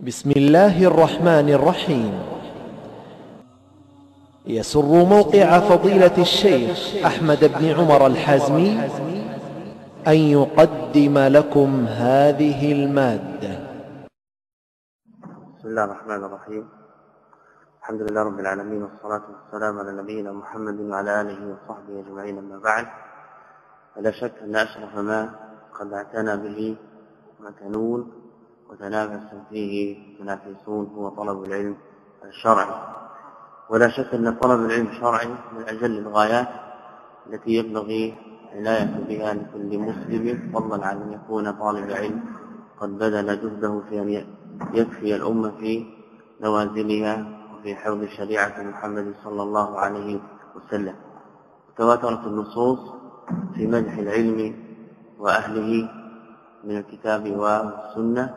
بسم الله الرحمن الرحيم. يسر موقع فضيلة الشيخ أحمد بن عمر الحازمي أن يقدم لكم هذه المادة. بسم الله الرحمن الرحيم. الحمد لله رب العالمين والصلاة والسلام على نبينا محمد وعلى آله وصحبه أجمعين أما بعد. فلا شك أن أشرف ما قد اعتنى به مكنون وتنافس فيه منافسون هو طلب العلم الشرعي. ولا شك أن طلب العلم الشرعي من أجل الغايات التي ينبغي عناية بها لكل مسلم فضلا عن أن يكون طالب علم قد بذل جهده في أن يكفي الأمة في نوازلها وفي حوض شريعة محمد صلى الله عليه وسلم. تواترت النصوص في مدح العلم وأهله من الكتاب والسنة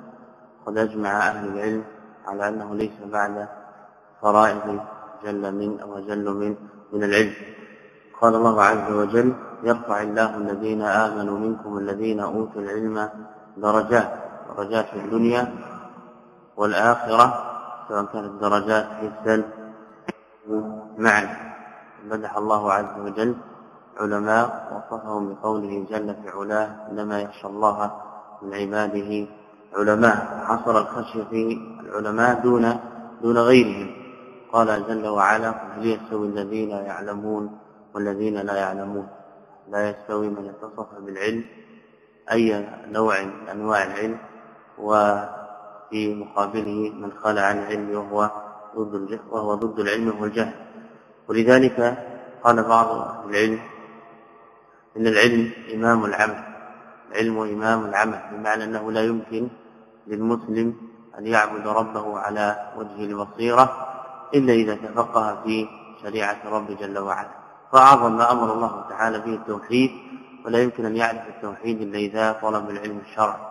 قد أجمع أهل العلم على أنه ليس بعد فرائض جل من أو جل من من العلم. قال الله عز وجل يرفع الله الذين آمنوا منكم الذين أوتوا العلم درجات درجات في الدنيا والآخرة سواء كانت درجات حسا معنى مدح الله عز وجل علماء وصفهم بقوله جل في علاه انما يخشى الله من عباده علماء حصر الخشية في العلماء دون دون غيرهم. قال جل وعلا هل يستوي الذين يعلمون والذين لا يعلمون؟ لا يستوي من اتصف بالعلم أي نوع من أنواع العلم وفي مقابله من خلع عن العلم وهو ضد وهو ضد العلم وهو الجهل. ولذلك قال بعض العلم إن العلم إمام العمل العلم إمام العمل بمعنى أنه لا يمكن للمسلم أن يعبد ربه على وجه البصيرة إلا إذا تفقه في شريعة رب جل وعلا. فأعظم ما أمر الله تعالى به التوحيد ولا يمكن أن يعرف التوحيد إلا إذا طلب العلم الشرعي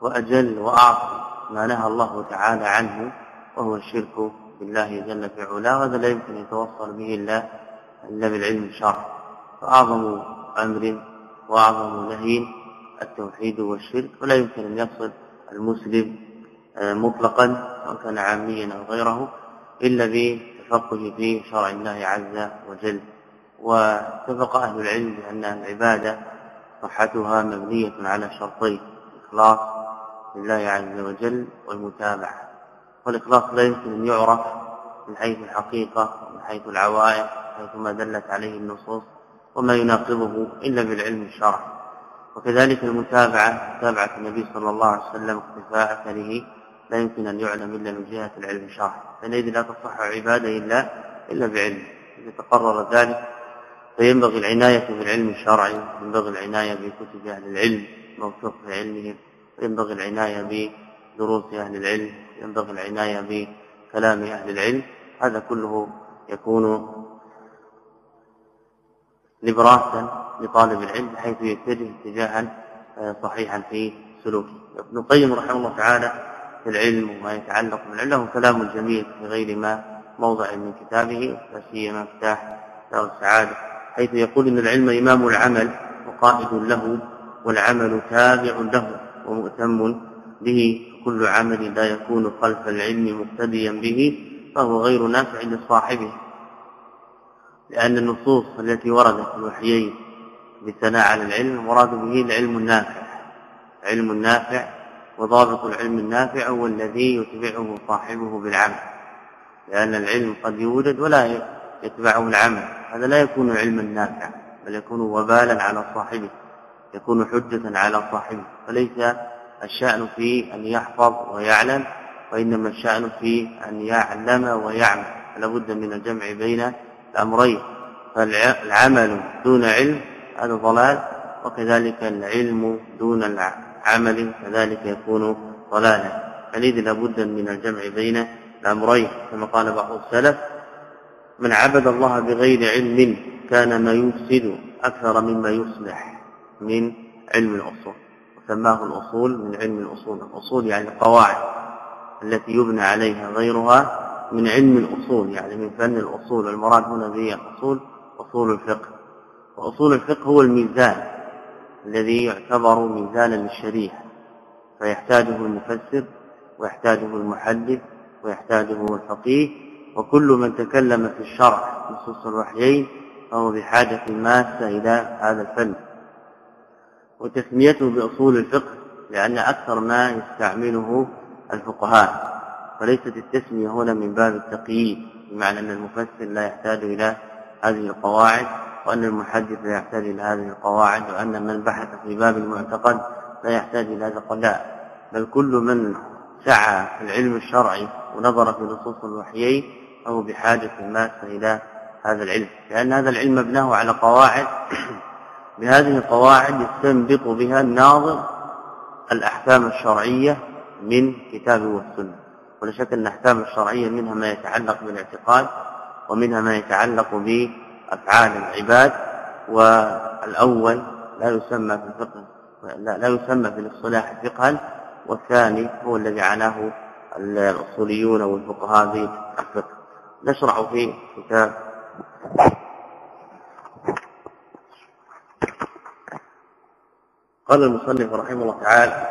وأجل وأعظم ما نهى الله تعالى عنه وهو الشرك بالله جل في علاه وهذا لا يمكن أن يتوصل به إلا الا بالعلم الشرعي فأعظم أمر وأعظم نهي التوحيد والشرك ولا يمكن أن يصل المسلم مطلقا سواء كان عاميا أو غيره إلا بتفقه في شرع الله عز وجل. واتفق أهل العلم بأن العبادة صحتها مبنية على شرطين الإخلاص لله عز وجل والمتابعة. والإخلاص لا يمكن أن يعرف من حيث الحقيقة ومن حيث العوائق حيث ما دلت عليه النصوص وما يناقضه إلا بالعلم الشرعي. وكذلك المتابعة متابعة النبي صلى الله عليه وسلم اقتفاء أثره لا يمكن أن يعلم إلا من جهة العلم الشرعي فانئذ لا تصح عبادة إلا إلا بعلم. إذا تقرر ذلك فينبغي العناية بالعلم الشرعي ينبغي العناية بكتب أهل العلم موثوق في علمهم وينبغي العناية بدروس أهل العلم ينبغي العناية بكلام أهل العلم. هذا كله يكون لبراسا لطالب العلم بحيث يتجه اتجاها صحيحا في سلوكه. ابن القيم رحمه الله تعالى في العلم وما يتعلق بالعلم كلام جميل في غير ما موضع من كتابه لا سيما مفتاح دار السعادة حيث يقول إن العلم إمام العمل وقائد له والعمل تابع له ومؤتم به كل عمل لا يكون خلف العلم مقتديا به فهو غير نافع لصاحبه لأن النصوص التي وردت في الوحيين بالثناء على العلم المراد به العلم النافع. علم النافع وضابط العلم النافع هو الذي يتبعه صاحبه بالعمل لأن العلم قد يوجد ولا يتبعه العمل. هذا لا يكون علما نافعا بل يكون وبالا على صاحبه يكون حجة على صاحبه. فليس الشأن في أن يحفظ ويعلم وإنما الشأن في أن يعلم ويعمل. فلا بد من الجمع بين الأمرين. فالعمل دون علم هذا ضلال وكذلك العلم دون العمل كذلك يكون ضلالا. فلذا لابد من الجمع بين الأمرين كما قال بعض السلف من عبد الله بغير علم كان ما يفسد أكثر مما يصلح من علم الأصول. وسماه الأصول من علم الأصول. الأصول يعني القواعد التي يبنى عليها غيرها من علم الأصول يعني من فن الأصول. المراد هنا به الأصول أصول الفقه. وأصول الفقه هو الميزان الذي يعتبر ميزانا للشريعة فيحتاجه المفسر ويحتاجه المحدث ويحتاجه الفقيه وكل من تكلم في الشرع نصوص الوحيين فهو بحاجة ماسة إلى هذا الفن. وتسميته بأصول الفقه لأن أكثر ما يستعمله الفقهاء وليست التسمية هنا من باب التقييد بمعنى أن المفسر لا يحتاج إلى هذه القواعد. وأن المحدث لا يحتاج إلى هذه القواعد وأن من بحث في باب المعتقد لا يحتاج إلى هذا القلاع بل كل من سعى في العلم الشرعي ونظر في نصوص الوحيين فهو بحاجة ماسة إلى هذا العلم. لأن هذا العلم مبناه على قواعد. بهذه القواعد يستنبط بها الناظر الأحكام الشرعية من كتاب والسنة. ولا شك أن الأحكام الشرعية منها ما يتعلق بالاعتقاد ومنها ما يتعلق بأفعال العباد والأول لا يسمى في الفقه لا, لا يسمى في الاصطلاح فقها والثاني هو الذي عناه الأصوليون والفقهاء في الفقه. نشرع في كتاب. قال المصنف رحمه الله تعالى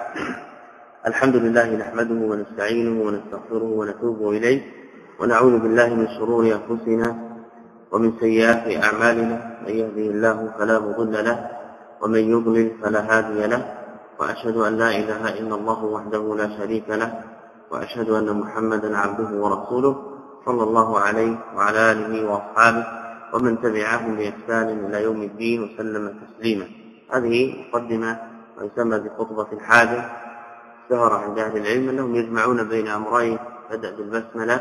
الحمد لله نحمده ونستعينه ونستغفره ونتوب إليه ونعوذ بالله من شرور أنفسنا ومن سيئات أعمالنا من يهده الله فلا مضل له ومن يضلل فلا هادي له وأشهد أن لا إله إلا الله وحده لا شريك له وأشهد أن محمدا عبده ورسوله صلى الله عليه وعلى آله وأصحابه ومن تبعهم بإحسان إلى يوم الدين وسلم تسليما. هذه مقدمة ويسمى بخطبة الحاجة. اشتهر عند أهل العلم أنهم يجمعون بين أمرين بدا بالبسملة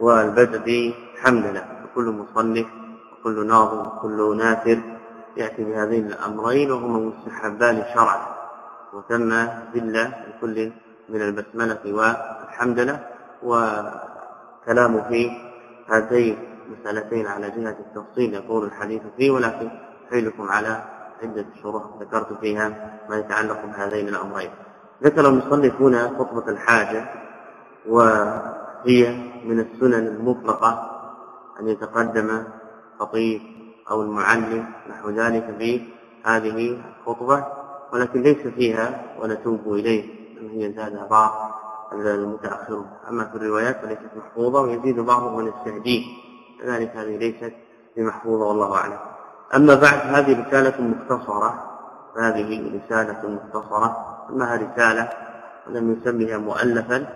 والبدء بحمدلة. وكل مصنف وكل ناظم وكل ناثر يأتي بهذين الأمرين وهما مستحبان شرعا وتم ذلة لكل من البسملة والحمدلة وكلام في هاتين المسألتين على جهة التفصيل يقول الحديث فيه ولكن حيلكم على عدة شروح ذكرت فيها ما يتعلق بهذين الأمرين. ذكر المصنف هنا خطبة الحاجة وهي من السنن المطلقة أن يتقدم خطيب أو المعلم نحو ذلك في هذه الخطبة ولكن ليس فيها ونتوب إليه ان هي زادها بعض المتاخرون أما في الروايات فليست محفوظة ويزيد بعضهم من التهديد كذلك هذه ليست بمحفوظة والله أعلم. أما بعد هذه رسالة مختصرة. هذه رسالة مختصرة. سماها رسالة ولم يسميها مؤلفا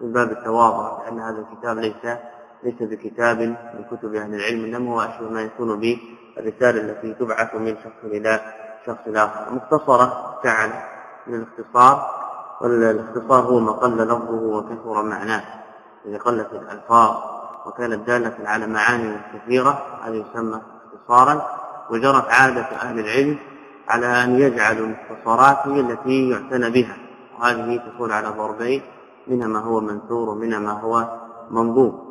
من باب التواضع لأن هذا الكتاب ليس ليس بكتاب من كتب أهل العلم إنما هو أشبه ما يكون به الرسالة التي تبعث من شخص إلى شخص آخر. مختصرة تعالى من الاختصار والاختصار هو ما قل لفظه وكثر معناه. إذا قلت الألفاظ وكانت داله على معاني كثيرة هذا يسمى اختصارا. وجرت عادة أهل العلم على أن يجعلوا المختصرات هي التي يعتنى بها. وهذه تكون على ضربين منها ما هو منثور ومنها ما هو منظوم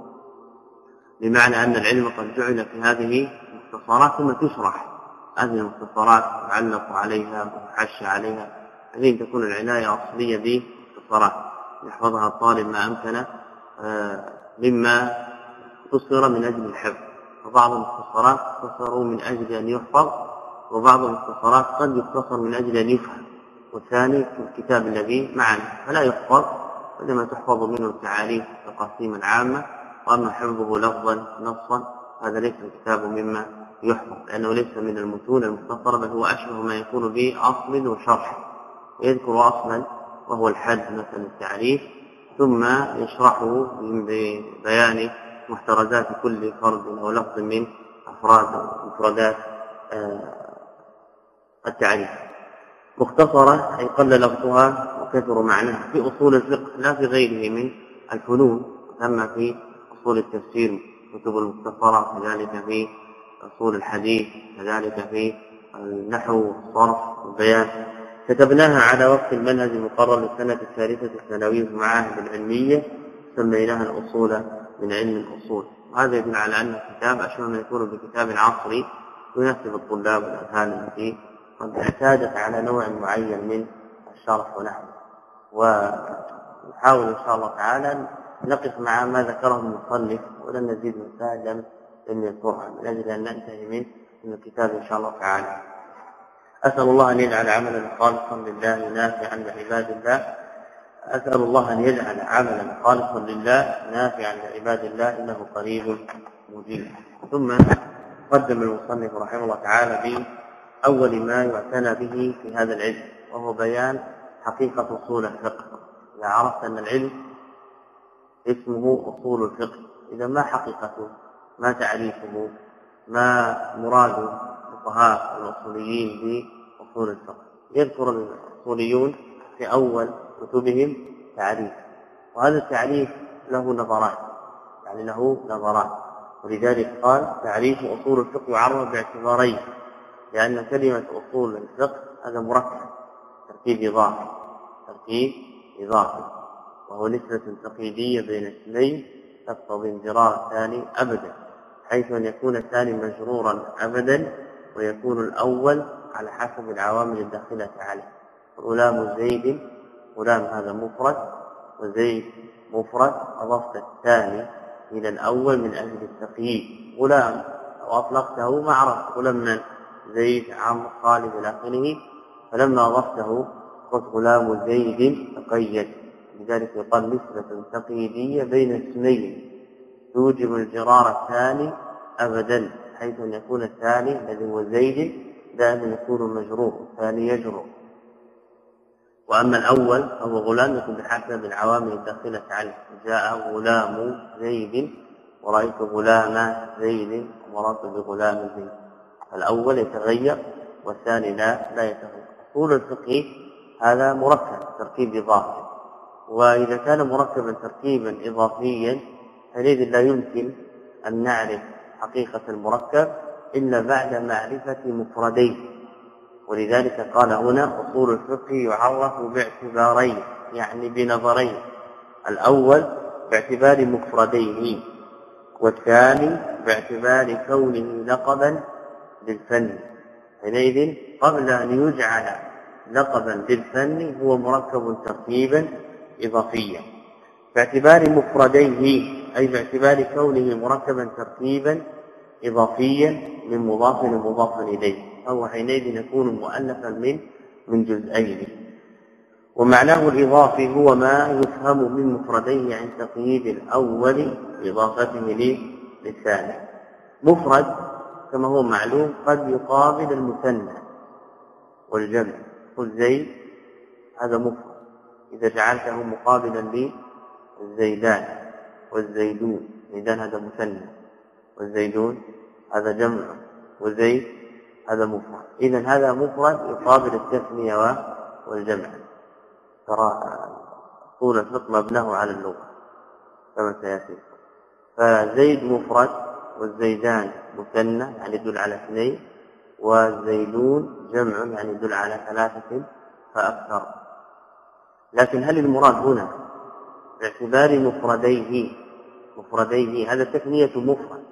بمعنى أن العلم قد جعل في هذه المختصرات ثم تشرح. هذه المختصرات يعلق عليها ويحشى عليها. هذه تكون العناية أصلية بالمختصرات. يحفظها الطالب ما أمكن آه، مما اختصر من أجل الحفظ. وبعض المختصرات اختصروا من أجل أن يحفظ وبعض المختصرات قد يختصر من أجل أن يفهم. والثاني في الكتاب الذي معنا. فلا يحفظ وانما تحفظ منه التعاريف تقاسيما عامه واما حفظه لفظا نصا. هذا ليس الكتاب مما يحفظ لأنه ليس من المتون المختصرة بل هو أشبه ما يكون باصل وشرح. يذكر أصلا وهو الحد مثلا التعريف ثم يشرحه ببيان محترزات كل فرد أو لفظ من أفراد مفردات آه، التعريف. مختصرة أي قل لفظها وكثر معناها. في أصول الفقه لا في غيره من الفنون أما في أصول التفسير كتب المختصرة كذلك في أصول الحديث كذلك في النحو والصرف والبيان كتبناها على وفق المنهج المقرر للسنة الثالثة الثانوية في المعاهد العلمية سميناها الأصول من علم الأصول. وهذا يدل على أن الكتاب أشبه ما يكون بكتاب عصري يناسب الطلاب والأذهان التي قد اعتادت على نوع معين من الشرح ونحوه. ونحاول إن شاء الله تعالى نقف مع ما ذكره المصنف ولن نزيد لم لم يذكرها من أجل أن ننتهي من من الكتاب إن شاء الله تعالى. أسأل الله أن يجعل عملنا خالصا لله نافعا لعباد الله. أسأل الله أن يجعل عملا خالصا لله نافعا لعباد الله إنه قريب مجيب ثم قدم المصنف رحمه الله تعالى بأول ما يعتنى به في هذا العلم وهو بيان حقيقة أصول الفقه إذا عرفت أن العلم اسمه أصول الفقه. إذا ما حقيقته ما تعريفه ما مراد الفقهاء الأصوليين بأصول الفقه. يذكر الأصوليون في أول كتبهم تعريف. وهذا التعريف له نظرات يعني له نظرات. ولذلك قال تعريف أصول الفقه يعرف باعتبارين لأن كلمة أصول الفقه هذا مركب تركيب إضافي تركيب إضافي. وهو نسبة تقييدية بين اسمين تقتضي انجرار الثاني أبدا حيث أن يكون الثاني مجرورا أبدا ويكون الأول على حسب العوامل الداخلة عليه. غلام زيد غلام هذا مفرد وزيد مفرد أضفت الثاني إلى الأول من أجل التقييد. غلام أو أطلقته معرف غلام من زيد عمرو خالد إلى آخره فلما أضفته قلت غلام زيد تقيد. لذلك يقال نسبة تقييدية بين اسمين توجب الجرار الثاني أبدا حيث أن يكون الثاني الذي هو زيد دائما يكون مجرور الثاني يجرر وأما الأول فهو غلام يكون بحسب العوامل الداخلة عليه جاء غلام زيد ورأيت غلام زيد ومررت بغلام زيد. الأول يتغير والثاني لا لا يتغير. طول الفقه هذا مركب تركيب إضافي وإذا كان مركبا تركيبا إضافيا حينئذ لا يمكن أن نعرف حقيقة المركب إلا بعد معرفة مفرديه. ولذلك قال هنا أصول الفقه يعرف باعتبارين يعني بنظرين. الأول باعتبار مفرديه والثاني باعتبار كونه لقبا للفن حينئذ قبل أن يجعل لقبا للفن هو مركب تركيبا إضافيا باعتبار مفرديه أي باعتبار كونه مركبا تركيبا إضافيا من مضاف ومضاف إليه. فهو حينئذ يكون مؤلفا من من جزئين. ومعناه الإضافي هو ما يفهم من مفرديه عن تقييد الأول بإضافته للثاني. مفرد كما هو معلوم قد يقابل المثنى والجمع. قل زيد هذا مفرد. إذا جعلته مقابلا للزيدان والزيدون. زيدان هذا مثنى والزيدون هذا جمع وزيد هذا مفرد. إذا هذا مفرد يقابل التثنية والجمع. ترى طول الفقه مبناه على اللغة كما سيأتي. فزيد مفرد والزيدان مثنى يعني يدل على اثنين والزيدون جمع يعني يدل على ثلاثة فأكثر. لكن هل المراد هنا باعتبار مفرديه؟ مفرديه هذا تثنية مفرد.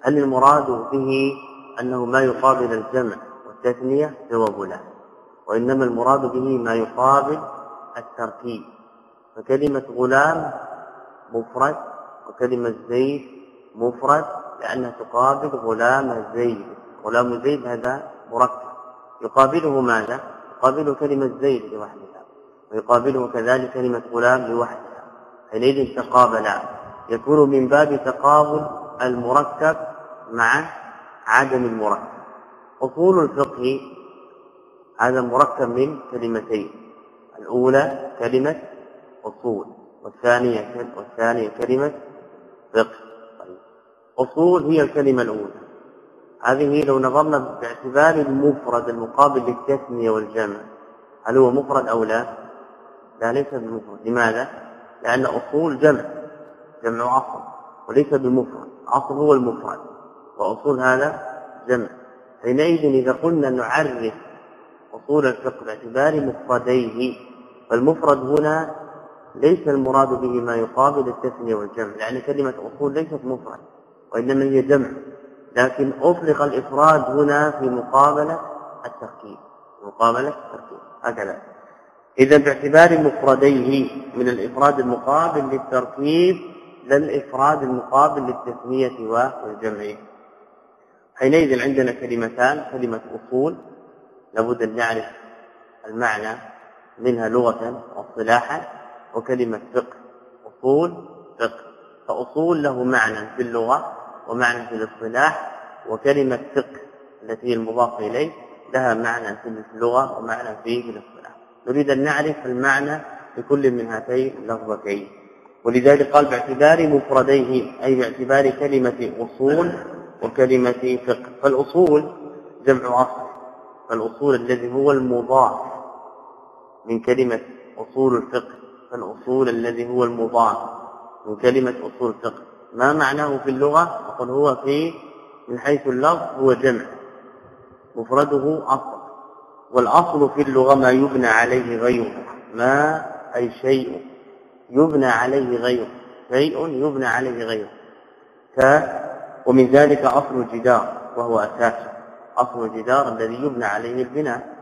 هل المراد به أنه ما يقابل الجمع والتثنية؟ جواب لا. وإنما المراد به ما يقابل التركيب فكلمة غلام مفرد وكلمة زيد مفرد لأنها تقابل غلام زيد. غلام زيد هذا مركب. يقابله ماذا؟ يقابله كلمة زيد لوحدها ويقابله كذلك كلمة غلام لوحدها. حينئذ تقابلا يكون من باب تقابل المركب مع عدم المركب. أصول الفقه هذا مركب من كلمتين. الأولى كلمة أصول والثانية والثانية كلمة فقه. طيب. أصول هي الكلمة الأولى. هذه لو نظرنا باعتبار المفرد المقابل للتثنية والجمع هل هو مفرد أو لا؟ لا ليس بمفرد. لماذا؟ لأن أصول جمع جمع أصل وليس بالمفرد أصل هو المفرد وأصول هذا جمع. حينئذ إذا قلنا نعرف أصول الفقه باعتبار مفرديه فالمفرد هنا ليس المراد به ما يقابل التثنية والجمع لأن كلمة أصول ليست مفرد وإنما هي جمع. لكن أطلق الإفراد هنا في مقابلة التركيب مقابلة التركيب. هكذا. إذا باعتبار مفرديه من الإفراد المقابل للتركيب لا الإفراد المقابل للتثنية والجمع حينئذ عندنا كلمتان كلمة أصول. لابد أن نعرف المعنى منها لغة واصطلاحا وكلمة فقه أصول فقه. فأصول له معنى في اللغة ومعنى في الاصطلاح وكلمة فقه التي هي المضافة إليه لها معنى في اللغة ومعنى في الاصطلاح. نريد أن نعرف المعنى لكل من هاتين اللفظتين. ولذلك قال باعتبار مفرديه أي باعتبار كلمة أصول وكلمة فقه. فالأصول جمع أصل. فالأصول الذي هو المضاف من كلمة أصول الفقه. فالأصول الذي هو المضاف من كلمة أصول الفقه. ما معناه في اللغة؟ أقول هو في من حيث اللفظ هو جمع. مفرده أصل. والأصل في اللغة ما يبنى عليه غيره. ما أي شيء يبنى عليه غيره. شيء يبنى عليه غيره. ف ومن ذلك أصل الجدار وهو أساسه أصل الجدار الذي يبنى عليه البناء.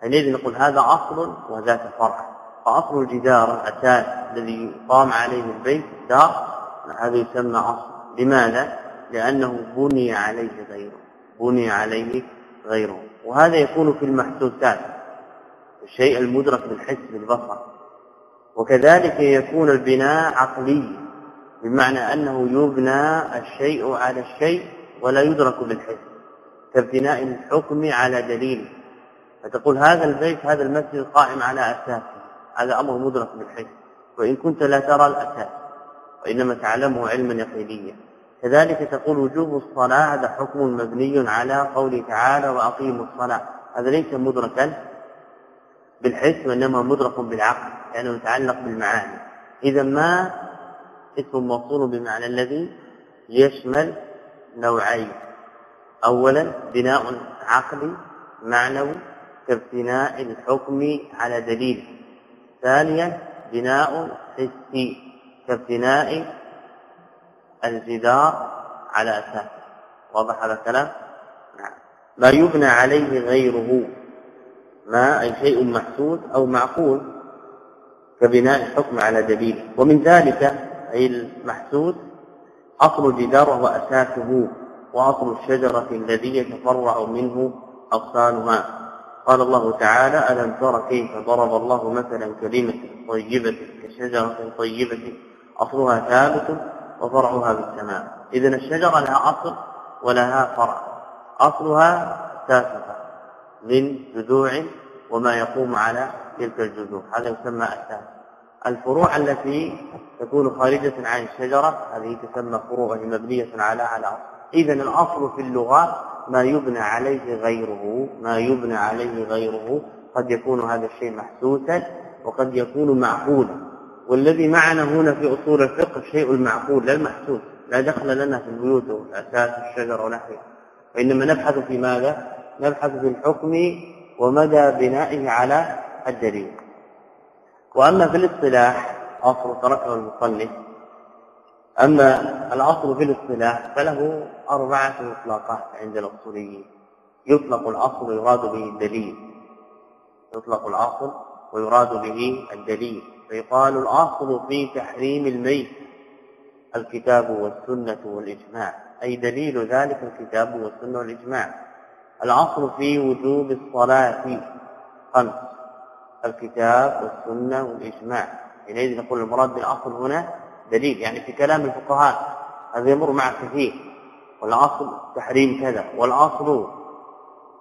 حينئذ نقول هذا أصل وذاك فرع. فأصل الجدار الأساس الذي قام عليه البيت الدار هذا يسمى أصل. لماذا؟ لأنه بني عليه غيره. بني عليه غيره. وهذا يكون في المحسوسات الشيء المدرك بالحس بالبصر. وكذلك يكون البناء عقلي بمعنى أنه يبنى الشيء على الشيء ولا يدرك بالحس كابتناء الحكم على دليل. فتقول هذا البيت هذا المسجد قائم على أساسه هذا أمر مدرك بالحس. وإن كنت لا ترى الأساس وإنما تعلمه علما يقينيا. كذلك تقول وجوب الصلاة هذا حكم مبني على قوله تعالى وأقيموا الصلاة. هذا ليس مدركا بالحس وإنما مدرك بالعقل لأنه يعني يتعلق بالمعاني. إذا ما اسم موصول بمعنى الذي يشمل نوعين. اولا بناء عقلي معنوي كابتناء الحكم على دليل. ثانيا بناء حسي كابتناء الجدار على أساسه. واضح هذا الكلام؟ نعم. ما يبنى عليه غيره ما أي شيء محسوس أو معقول كبناء الحكم على دليل ومن ذلك أي المحسوس أصل الجدار وهو أساسه وأصل الشجرة الذي يتفرع منه أغصانها. قال الله تعالى ألم تر كيف ضرب الله مثلا كلمة طيبة كشجرة طيبة؟ أصلها ثابت وفرعها بالسماء. إذن الشجرة لها أصل ولها فرع. أصلها ثابتة من جذوع وما يقوم على تلك الجذوع. هذا يسمى أساس الفروع التي تكون خارجة عن الشجرة هذه تسمى فروع مبنية على على إذا الأصل في اللغة ما يبنى عليه غيره ما يبنى عليه غيره. قد يكون هذا الشيء محسوسا وقد يكون معقولا. والذي معنا هنا في أصول الفقه الشيء المعقول لا المحسوس لا دخل لنا في البيوت والأساس الشجر ونحوه. وإنما نبحث في ماذا؟ نبحث في الحكم ومدى بنائه على الدليل. وأما في الاصطلاح أصل تركه المصنف. أما الأصل في الاصطلاح فله أربعة إطلاقات عند الأصوليين. يطلق الأصل ويراد به الدليل. يطلق الأصل ويراد به الدليل. فيقال الاصل في تحريم الميت. الكتاب والسنة والإجماع. أي دليل ذلك الكتاب والسنة والإجماع. الاصل في وجوب الصلاة. خمس. الكتاب والسنة والإجماع. حينئذ نقول المراد بالأصل هنا دليل يعني في كلام الفقهاء. هذا يمر مع كثير. والأصل تحريم كذا. والأصل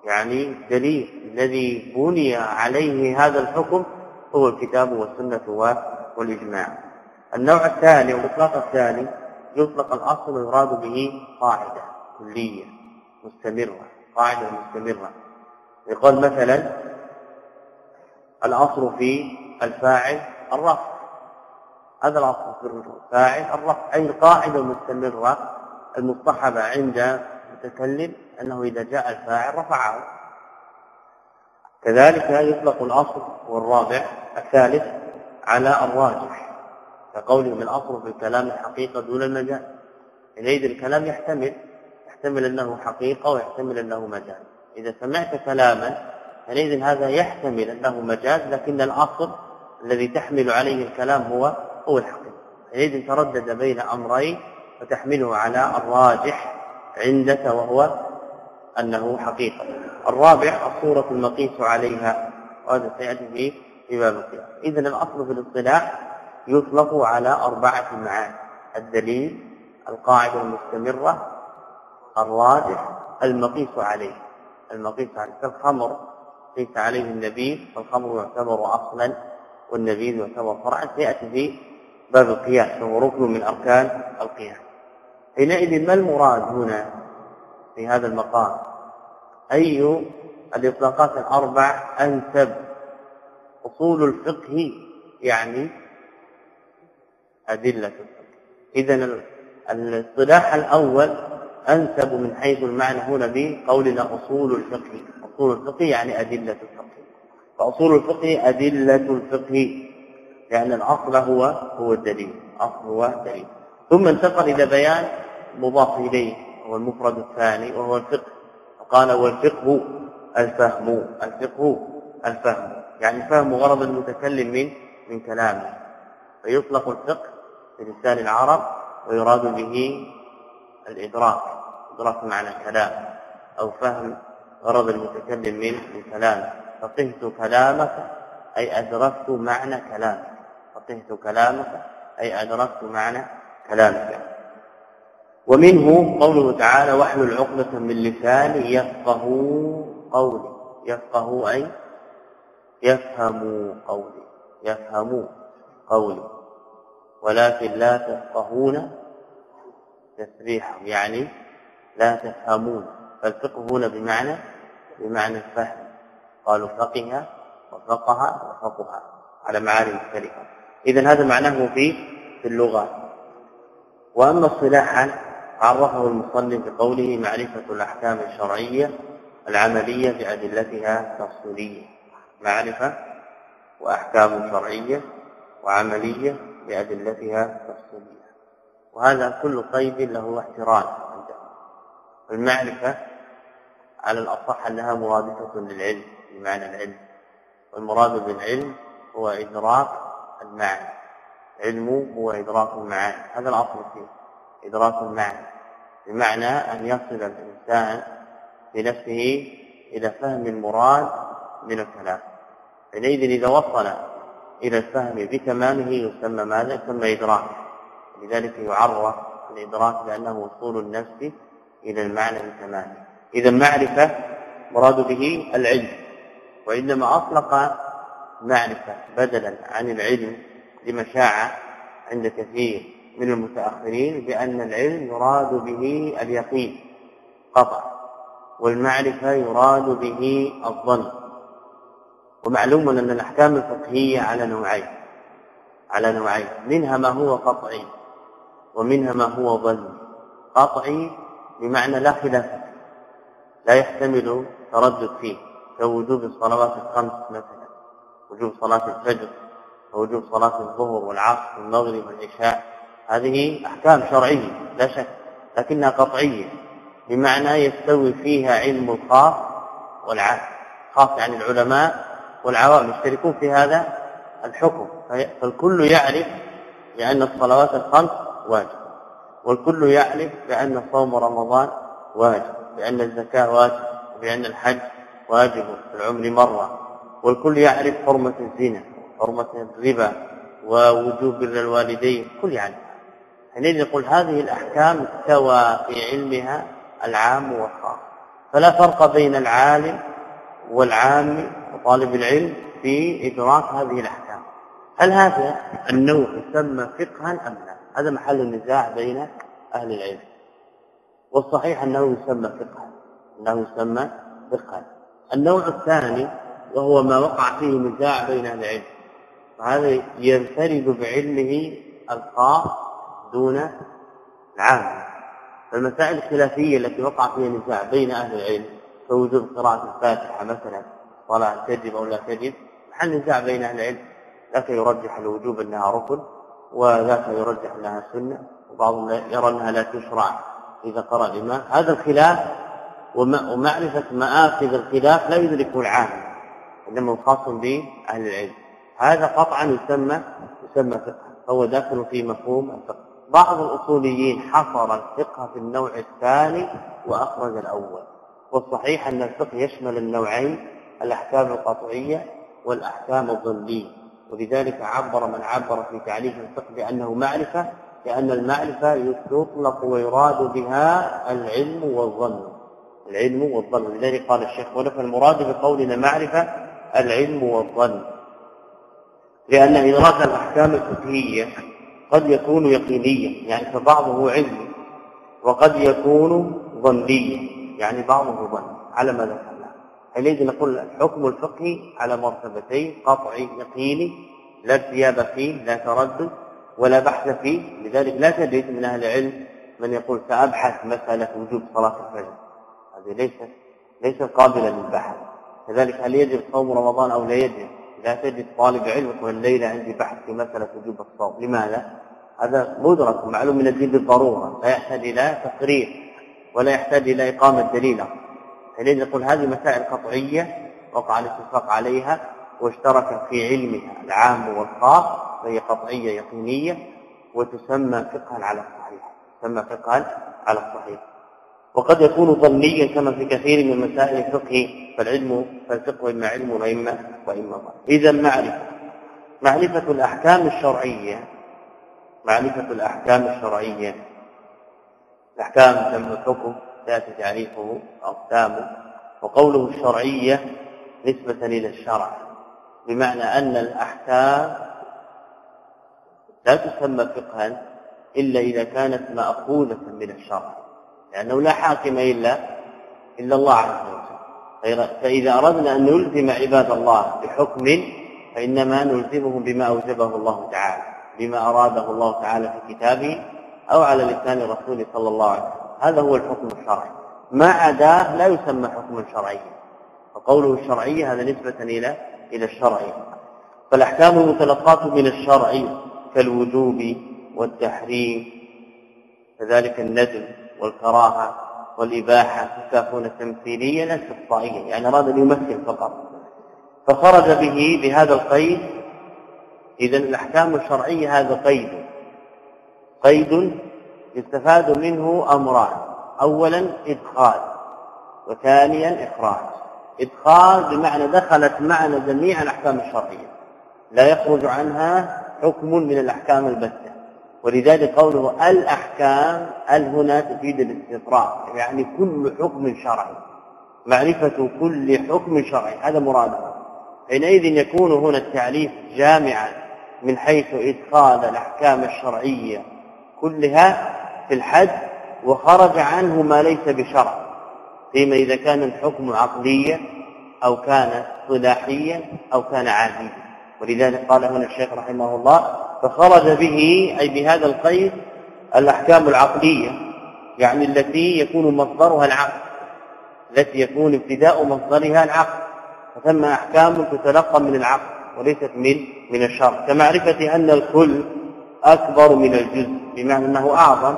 يعني دليل الذي بني عليه هذا الحكم هو الكتاب والسنة والإجماع. النوع الثاني والإطلاق الثاني يطلق الأصل ويراد به قاعدة كلية مستمرة قاعدة مستمرة. يقول مثلا الأصل في الفاعل الرفع. هذا الأصل في الفاعل الرفع أي القاعدة المستمرة المصطحبة عند المتكلم أنه إذا جاء الفاعل رفعه. كذلك يطلق الأصل والرابع الثالث على الراجح كقولهم الأصل في الكلام الحقيقة دون المجال. إذا الكلام يحتمل يحتمل أنه حقيقة ويحتمل أنه مجال. إذا سمعت كلاما حينئذ هذا يحتمل أنه مجاز لكن الأصل الذي تحمل عليه الكلام هو هو الحقيقة. حينئذ تردد بين أمرين فتحمله على الراجح عندك وهو أنه حقيقة. الرابع الصورة المقيس عليها وهذا سيأتي في في باب القياس اذا الأصل في الاصطلاح يطلق على أربعة معاني. الدليل القاعدة المستمرة الراجح المقيس عليه. المقيس عليه. كالخمر قيس عليه النبيذ. فالخمر يعتبر أصلا والنبيذ يعتبر فرعا. سيأتي في باب القياس وهو ركن من أركان القياس. حينئذ ما المراد هنا في هذا المقام؟ أي الإطلاقات الأربع أنسب أصول الفقه يعني أدلة الفقه. إذا الاصطلاح الأول أنسب من حيث المعنى هنا بقولنا أصول الفقه أصول الفقه يعني أدلة الفقه. فأصول الفقه أدلة الفقه. لأن الأصل هو هو الدليل. الأصل هو الدليل. ثم انتقل إلى بيان مضاف إليه هو المفرد الثاني وهو الفقه. قال والفقه الفهم الفقه الفهم. يعني فهم غرض المتكلم من من كلامه. فيطلق الفقه في لسان العرب ويراد به الإدراك إدراك معنى الكلام أو فهم غرض المتكلم من من كلامه. فقهت كلامك أي أدركت معنى كلامك. فقهت كلامك أي أدركت معنى كلامك. ومنه قوله تعالى واحلل عقدة من لساني يفقه قولي. يفقه أي يفهم قولي يفهم قولي. ولكن لا تفقهون تسبيحه يعني لا تفهمون. فالفقه هنا بمعنى بمعنى الفهم. قالوا فقه وفقه وفقها على معاني مختلفة. اذا هذا معناه في في اللغة. وأما اصطلاحا عرفه المصنف بقوله معرفة الأحكام الشرعية العملية بادلتها التفصيلية. معرفة وأحكام شرعية وعملية بادلتها التفصيليه وهذا كل قيد له احترام عنده المعرفة على الأصح أنها مرادفة للعلم بمعنى العلم. والمراد بالعلم هو إدراك المعنى علم هو إدراك المعاني. هذا الأصل فيه إدراك المعنى بمعنى أن يصل الإنسان بنفسه إلى فهم المراد من الكلام. حينئذ إذا وصل إلى الفهم بتمامه يسمى ماذا؟ يسمى إدراك. لذلك يعرف الإدراك بانه وصول النفس إلى المعنى بتمامه. إذا المعرفة مراد به العلم وإنما أطلق معرفة بدلا عن العلم لما شاع عند كثير من المتأخرين بأن العلم يراد به اليقين قطع والمعرفة يراد به الظن. ومعلوم أن الأحكام الفقهية على نوعين على نوعين منها ما هو قطعي ومنها ما هو ظني قطعي بمعنى لا خلاف لا يحتمل تردد فيه كوجوب الصلوات الخمس مثلا وجوب صلاة الفجر ووجوب صلاة الظهر والعصر والمغرب والعشاء. هذه أحكام شرعية لا شك لكنها قطعية بمعنى يستوي فيها علم الخاص والعام خاص يعني العلماء والعوام يشتركون في هذا الحكم. فالكل يعرف بأن الصلوات الخمس واجب. والكل يعرف بأن صوم رمضان واجب. بأن الزكاة واجب. وبأن الحج واجب في العمر مرة. والكل يعرف حرمة الزنا حرمة الربا ووجوب بر الوالدين. كل يعرف. حينئذ يقول هذه الأحكام استوى في علمها العام والخاص. فلا فرق بين العالم والعام وطالب العلم في إدراك هذه الأحكام. هل هذا النوع يسمى فقها أم لا؟ هذا محل النزاع بين أهل العلم. والصحيح أنه يسمى فقها أنه يسمى فقها. النوع الثاني وهو ما وقع فيه نزاع بين أهل العلم. وهذا ينفرد بعلمه الخاص دون العام. فالمسائل الخلافية التي وقع فيها نزاع بين أهل العلم كوجوب قراءة الفاتحة مثلا صلاة تجب أو لا تجب محل نزاع بين أهل العلم. ذاك يرجح الوجوب أنها ركن وذاك يرجح أنها سنة وبعضهم يرى أنها لا تشرع إذا قرأ الإمام. هذا الخلاف ومعرفة مآخذ الخلاف لا يدركه العام إنما خاص بأهل العلم. هذا قطعا يسمى يسمى فقها فهو داخل في مفهوم الفقه. بعض الأصوليين حصر الفقه في النوع الثاني وأخرج الأول. والصحيح أن الفقه يشمل النوعين الأحكام القطعية والأحكام الظنيه ولذلك عبر من عبر في تعريف الفقه بأنه معرفة لأن المعرفة تطلق ويراد بها العلم والظن. العلم والظن. لذلك قال الشيخ ونفى المراد بقولنا معرفة العلم والظن لأن إدراك الأحكام الفقهية قد يكون يقينيا يعني فبعضه علم وقد يكون ظنيا يعني بعضه ظن. على ما ذكرنا حينئذ نقول الحكم الفقهي على مرتبتين؟ قطعي يقيني لا ارتياب فيه لا تردد ولا بحث فيه. لذلك لا تجد من أهل العلم من يقول سأبحث مسألة وجوب صلاة الفجر. هذه ليست ليست قابلة للبحث. كذلك هل يجب صوم رمضان أو لا يجب؟ لا تجد طالب علم يقول الليلة عندي بحث في مسألة وجوب الصوم. لماذا؟ هذا مدرك معلوم من الدين بالضرورة. لا يحتاج إلى تقرير ولا يحتاج إلى إقامة دليل. حينئذ نقول هذه مسائل قطعية وقع الاتفاق عليها واشترك في علمها العام والخاص فهي قطعية يقينية وتسمى فقها على الصحيح تسمى فقها على الصحيح. وقد يكون ظنيا كما في كثير من مسائل الفقه فالعلم فالفقه اما علم وإما وإما ظن. إذا معرفة معرفة الأحكام الشرعية معرفة الأحكام الشرعية الأحكام جمع الحكم ياتي تعريفه اقسامه وقوله الشرعية نسبة إلى الشرع بمعنى أن الأحكام لا تسمى فقها إلا إذا كانت مأخوذة من الشرع لأنه لا حاكم إلا إلا الله عز وجل. فإذا أردنا أن نلزم عباد الله بحكم فإنما نلزمهم بما أوجبه الله تعالى بما أراده الله تعالى في كتابه أو على لسان رسوله صلى الله عليه وسلم. هذا هو الحكم الشرعي ما عداه لا يسمى حكما شرعيا. فقوله الشرعي هذا نسبة إلى إلى الشرع. فالأحكام المتلقاة من الشرع كالوجوب والتحريم كذلك الندم والكراهة والإباحة تكافون تمثيليا لا استقصائيا يعني أراد أن يمثل فقط. فخرج به بهذا القيد. إذا الأحكام الشرعية هذا قيد. قيد يستفاد منه أمران. أولا إدخال وثانيا إخراج. إدخال بمعنى دخلت معنا جميع الأحكام الشرعية. لا يخرج عنها حكم من الأحكام البتة. ولذلك قوله الأحكام ال هنا تفيد الاستطراق. يعني كل حكم شرعي. معرفة كل حكم شرعي. هذا مراده. حينئذ يكون هنا التعريف جامعا من حيث إدخال الأحكام الشرعية كلها في الحد وخرج عنه ما ليس بشرع فيما إذا كان الحكم عقليا أو كان صلاحيا أو كان عاديا. ولذلك قال هنا الشيخ رحمه الله فخرج به أي بهذا القيد الأحكام العقلية يعني التي يكون مصدرها العقل التي يكون ابتداء مصدرها العقل. فثم أحكام تتلقى من العقل وليست من من الشرع كمعرفة أن الكل أكبر من الجزء بمعنى أنه أعظم.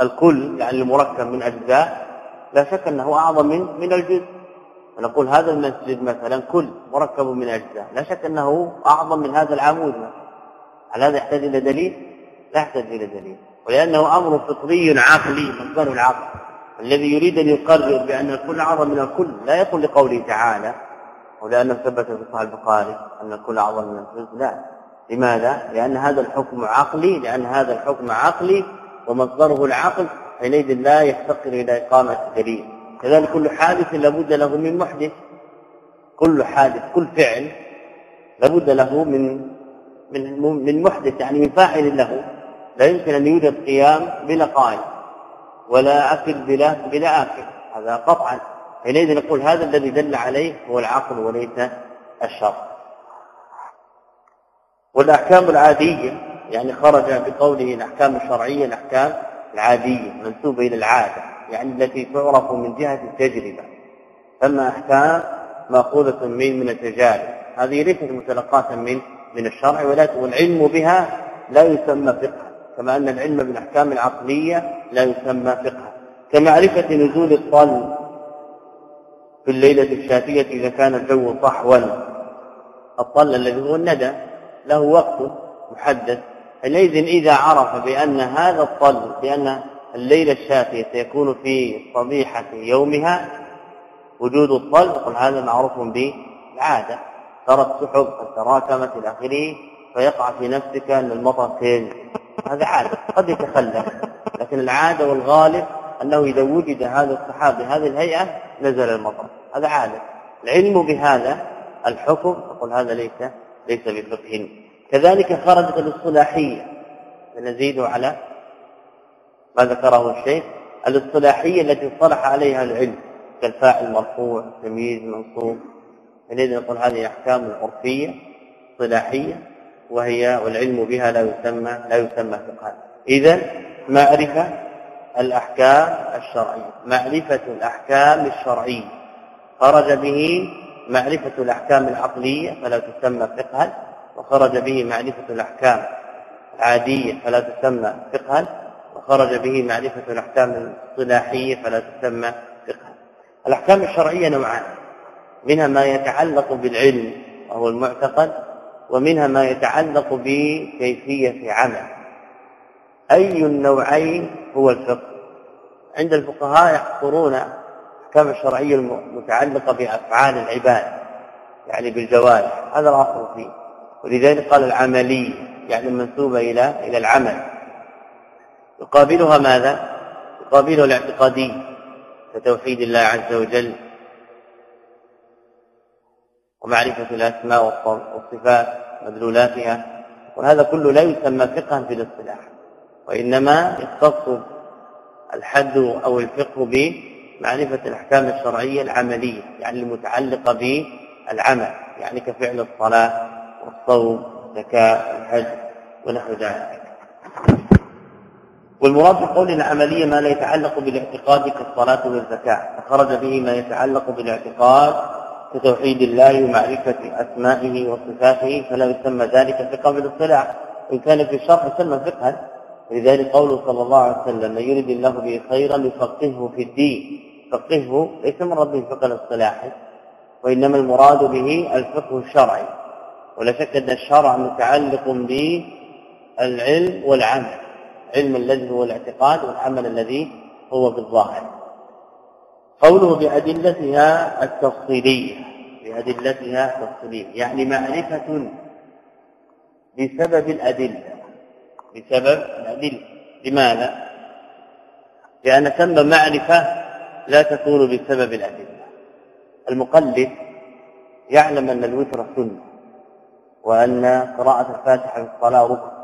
الكل يعني المركب من أجزاء لا شك أنه أعظم من من الجزء ونقول هذا المسجد مثلا كل مركب من أجزاء. لا شك أنه أعظم من هذا العمود هل هذا يحتاج إلى دليل؟ لا يحتاج إلى دليل. ولأنه أمر فطري عقلي مصدر العقل الذي يريد أن يقرر بأن الكل أعظم من الكل. لا يقول لقوله تعالى ولأنه ثبت في صحيح البخاري أن الكل أعظم من الجزء لا. لماذا؟ لأن هذا الحكم عقلي لأن هذا الحكم عقلي ومصدره العقل حينئذ لا يفتقر إلى إقامة دليل كذلك كل حادث لابد له من محدث. كل حادث كل فعل لابد له من من من محدث يعني من فاعل له. لا يمكن أن يوجد قيام بلا قائم ولا أكل بلا بلا آكل. هذا قطعا. حينئذ نقول هذا الذي دل عليه هو العقل وليس الشر والأحكام العادية يعني خرج بقوله الأحكام الشرعية الأحكام العادية منسوبة إلى العادة يعني التي تعرف من جهة التجربة. اما أحكام مأخوذة من من التجارب. هذه ليست متلقاة من من الشرع ولكن والعلم بها لا يسمى فقها كما أن العلم بالأحكام العقلية لا يسمى فقها كمعرفة نزول الطل في الليلة الشاتيه إذا كان الجو صحوا الطل الذي هو الندى له وقت محدد حينئذ إذا عرف بأن هذا الطل بأن الليلة الشاتية سيكون في صبيحة يومها وجود الطل يقول هذا معروف بالعادة. ترى السحب قد تراكمت إلى آخره فيقع في نفسك أن المطر سينزل هذا عادة قد يتخلف لكن العادة والغالب أنه إذا وجد هذا السحاب بهذه الهيئة نزل المطر. هذا عادة. العلم بهذا الحكم نقول هذا ليس ليس بفقه. كذلك خرجت الاصطلاحيه نزيد على ما ذكره الشيخ الاصطلاحيه التي اصطلح عليها العلم كالفاعل مرفوع تمييز منصوب. حينئذ نقول هذه أحكام عرفية اصطلاحيه وهي والعلم بها لا يسمى لا يسمى فقها. إذا معرفة الأحكام الشرعية معرفة الأحكام الشرعية. خرج به معرفة الأحكام العقلية فلا تسمى فقها. وخرج به معرفة الأحكام العادية فلا تسمى فقها وخرج به معرفة الأحكام الاصطلاحيه فلا تسمى فقها. الأحكام الشرعية نوعان منها ما يتعلق بالعلم وهو المعتقد ومنها ما يتعلق بكيفية عمل. أي النوعين هو الفقه؟ عند الفقهاء يحصرون الأحكام الشرعية المتعلقة بأفعال العباد يعني بالجوارح هذا الأصل فيه. ولذلك قال العملية يعني المنسوبه إلى إلى العمل. يقابلها ماذا؟ يقابلها الاعتقادي كتوحيد الله عز وجل ومعرفة الأسماء والصفات مدلولاتها. وهذا كله لا يسمى فقها في الاصطلاح وإنما يختص الحد أو الفقه بمعرفة الأحكام الشرعية العملية يعني المتعلقة بالعمل يعني كفعل الصلاة والصوم والزكاة والحج ونحو ذلك. والمراد بقول العملية ما لا يتعلق بالاعتقاد كالصلاة والزكاة فخرج به ما يتعلق بالاعتقاد كتوحيد الله ومعرفة أسمائه وصفاته فلا يسمى ذلك فقها بالاصطلاح وإن كان في الشرع يسمى فقها. ولذلك قوله صلى الله عليه وسلم من يريد الله به خيرا يفقهه في الدين. فقهه ليس مراد به الفقه الاصطلاحي وإنما المراد به الفقه الشرعي. ولا شك أن الشرع متعلق بالعلم والعمل علم الذي هو الاعتقاد والعمل الذي هو بالظاهر. قوله بأدلتها التفصيلية بأدلتها التفصيلية يعني معرفة بسبب الأدلة. بسبب الأدلة. لماذا؟ لأن ثم معرفة لا تكون بسبب الأدلة. المقلد يعلم أن الوتر سنة. وأن قراءة الفاتحة في الصلاة ركن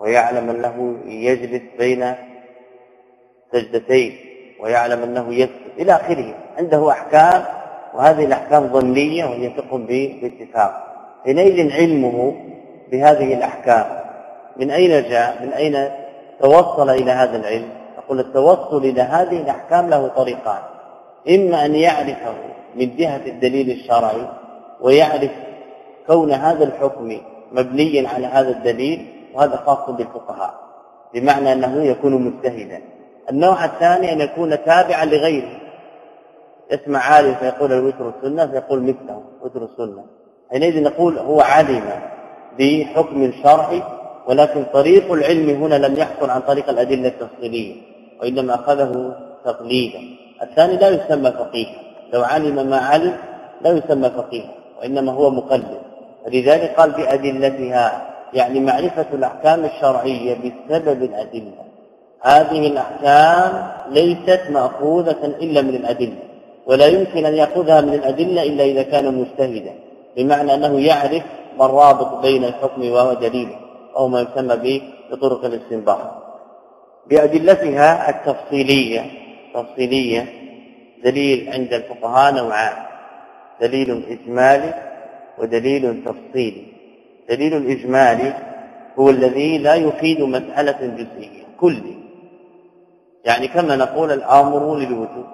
ويعلم أنه يجلس بين سجدتين ويعلم أنه يسجد إلى آخره. عنده أحكام وهذه الأحكام ظنية وهي فقه باتفاق. حينئذ علمه بهذه الأحكام. من أين جاء؟ من أين توصل إلى هذا العلم؟ أقول التوصل إلى هذه الأحكام له طريقان. إما أن يعرفه من جهة الدليل الشرعي ويعرف كون هذا الحكم مبنيا على هذا الدليل وهذا خاص بالفقهاء. بمعنى أنه يكون مجتهدا. النوع الثاني أن يكون تابعا لغيره. يسمع عالم فيقول الوتر السنة فيقول مثله وتر السنة. حينئذ نقول هو علم بحكم شرعي ولكن طريق العلم هنا لم يحصل عن طريق الأدلة التفصيلية وإنما أخذه تقليدا. الثاني لا يسمى فقيه لو علم ما علم لا يسمى فقيه وإنما هو مقلد. لذلك قال بأدلتها يعني معرفة الأحكام الشرعية بسبب الأدلة. هذه الأحكام ليست مأخوذة إلا من الأدلة ولا يمكن أن يأخذها من الأدلة إلا إذا كان مجتهدا بمعنى أنه يعرف الرابط بين الحكم وهو دليله أو ما يسمى به بطرق الاستنباط. بأدلتها التفصيلية تفصيلية دليل عند الفقهاء نوعان. دليل إجمالي ودليل تفصيلي دليل الإجمالي هو الذي لا يفيد مسألة جزئية كل يعني كما نقول الأمر للوجوب.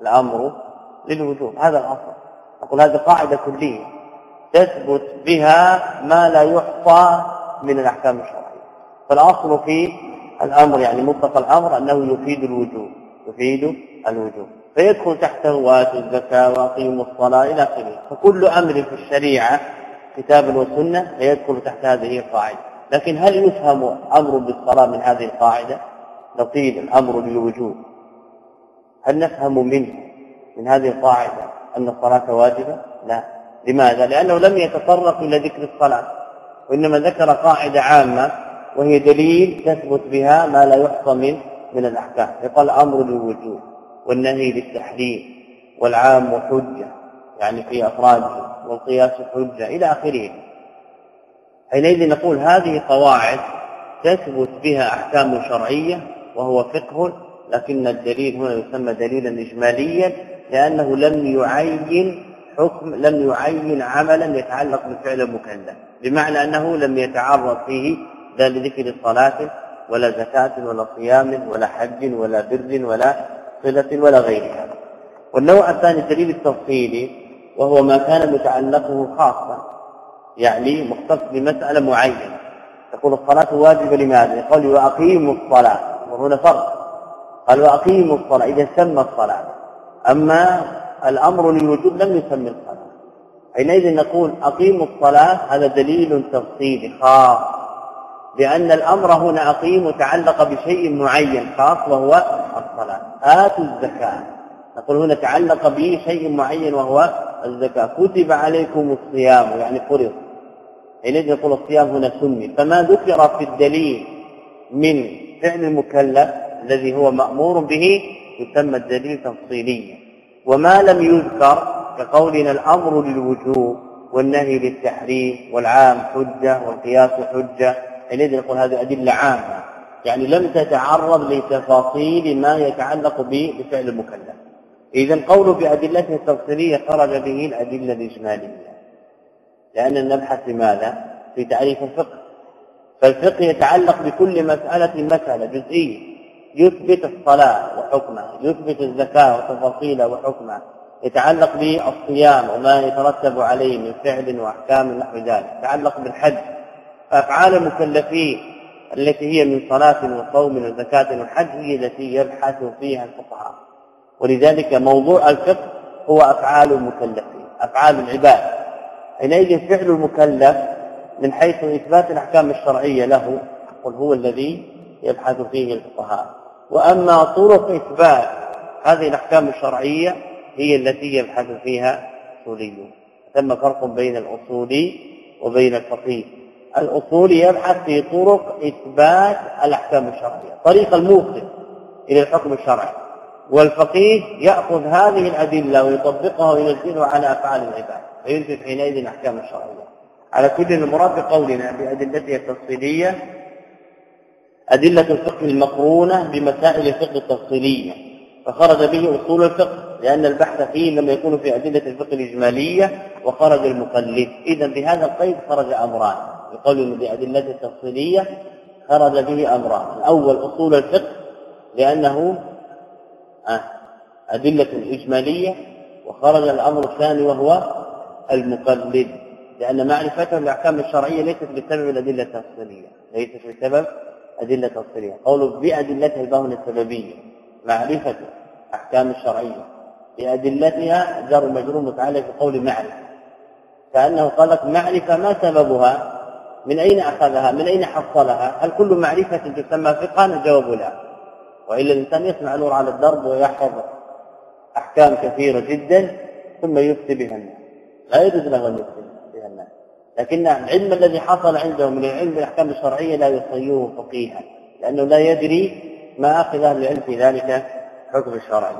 الأمر للوجوب هذا الأصل. نقول هذه قاعدة كلية تثبت بها ما لا يحصى من الأحكام الشرعية. فالأصل في الأمر يعني مطلق الأمر أنه يفيد الوجوب يفيد الوجوب. فيدخل تحته واتوا الزكاة وأقيموا الصلاة إلى آخره. فكل أمر في الشريعة كتابا وسنة فيدخل تحت هذه القاعدة. لكن هل يفهم أمر بالصلاة من هذه القاعدة؟ لو قيل الأمر للوجوب هل نفهم منه من هذه القاعدة أن الصلاة واجبة؟ لا. لماذا؟ لأنه لم يتطرق إلى ذكر الصلاة وإنما ذكر قاعدة عامة وهي دليل تثبت بها ما لا يحصى من من الأحكام. يقال الامر للوجوب والنهي للتحريم والعام حجة يعني في أفراده والقياس حجة إلى آخره. حينئذ نقول هذه قواعد تثبت بها أحكام شرعية وهو فقه لكن الدليل هنا يسمى دليلا اجماليا لأنه لم يعين حكم لم يعين عملا يتعلق بفعل المكلف بمعنى أنه لم يتعرض فيه لا لذكر صلاة ولا زكاة ولا صيام ولا حج ولا بر ولا صلة ولا غيرها. والنوع الثاني الدليل التفصيلي وهو ما كان متعلقه خاصا يعني مختص بمسألة معينة. تقول الصلاة واجبة لماذا؟ يقول وأقيموا الصلاة. وهنا فرق. قال وأقيموا الصلاة إذا سمى الصلاة. أما الأمر للوجود لم يسمى الصلاة. حينئذ نقول أقيموا الصلاة هذا دليل تفصيلي خاص. لأن الأمر هنا أقيم تعلق بشيء معين خاص وهو الصلاة. آتوا الزكاة. نقول هنا تعلق به شيء معين وهو الزكاة. كتب عليكم الصيام يعني فرض. حينئذ نقول الصيام هنا سمي فما ذكر في الدليل من فعل المكلف الذي هو مأمور به يسمى الدليل تفصيليا. وما لم يذكر كقولنا الأمر للوجوب والنهي للتحريم والعام حجة والقياس حجة حينئذ نقول هذه أدلة عامة. يعني لم تتعرض لتفاصيل ما يتعلق بفعل المكلف. إذا قول بأدلته التفصيلية خرج به الأدلة الإجمالية. لأن نبحث لماذا في تعريف الفقه. فالفقه يتعلق بكل مسألة مسألة جزئية. يثبت الصلاة وحكمها يثبت الزكاة وتفاصيلها وحكمها. يتعلق بالصيام وما يترتب عليه من فعل وأحكام نحو ذلك. يتعلق بالحج فافعال المكلفين التي هي من صلاة وصوم وزكاة وحج هي التي يبحث فيها الفقهاء. ولذلك موضوع الفقه هو أفعال المكلفين أفعال العباد. حينئذ فعل المكلف من حيث إثبات الأحكام الشرعية له قل هو الذي يبحث فيه الفقهاء. وأما طرق إثبات هذه الأحكام الشرعية هي التي يبحث فيها الأصوليون. ثم فرق بين الأصولي وبين الفقيه الاصولي يبحث في طرق إثبات الأحكام الشرعية طريق الموصل إلى الحكم الشرعي. والفقيه يأخذ هذه الأدلة ويطبقها وينزلها على أفعال العباد فينتج حينئذ الأحكام الشرعية. على كل المراد بقولنا بادلته التفصيليه أدلة الفقه المقرونة بمسائل الفقه التفصيلية فخرج به أصول الفقه. لأن البحث فيه لما يكون في أدلة الفقه الإجمالية وخرج المقلد إذا بهذا القيد خرج أمران. بقول بادلته التفصيلية خرج به أمران. الأول أصول الفقه لأنه آه، أدلة إجمالية وخرج الأمر الثاني وهو المقلد. لأن معرفته الأحكام الشرعية ليست بسبب الأدلة التفصيلية ليست بسبب أدلة تفصيلية. قوله بأدلتها الباهنة السببية معرفة احكام الشرعية. بادلتها جار مجرور متعلق بقول معرفة. كأنه قال لك معرفة ما سببها؟ من أين أخذها؟ من أين حصلها؟ هل كل معرفة تسمى فقها؟ الجواب لا. وإلا الإنسان يسمع نور على الدرب ويحفظ أحكام كثيرة جدا ثم يفتي بها الناس. لا يجوز له أن يفتي بها الناس. لكن العلم الذي حصل عنده من العلم بالاحكام الشرعية لا يصيره فقيها لأنه لا يدري ما أخذ أهل العلم في ذلك حكم الشرعي.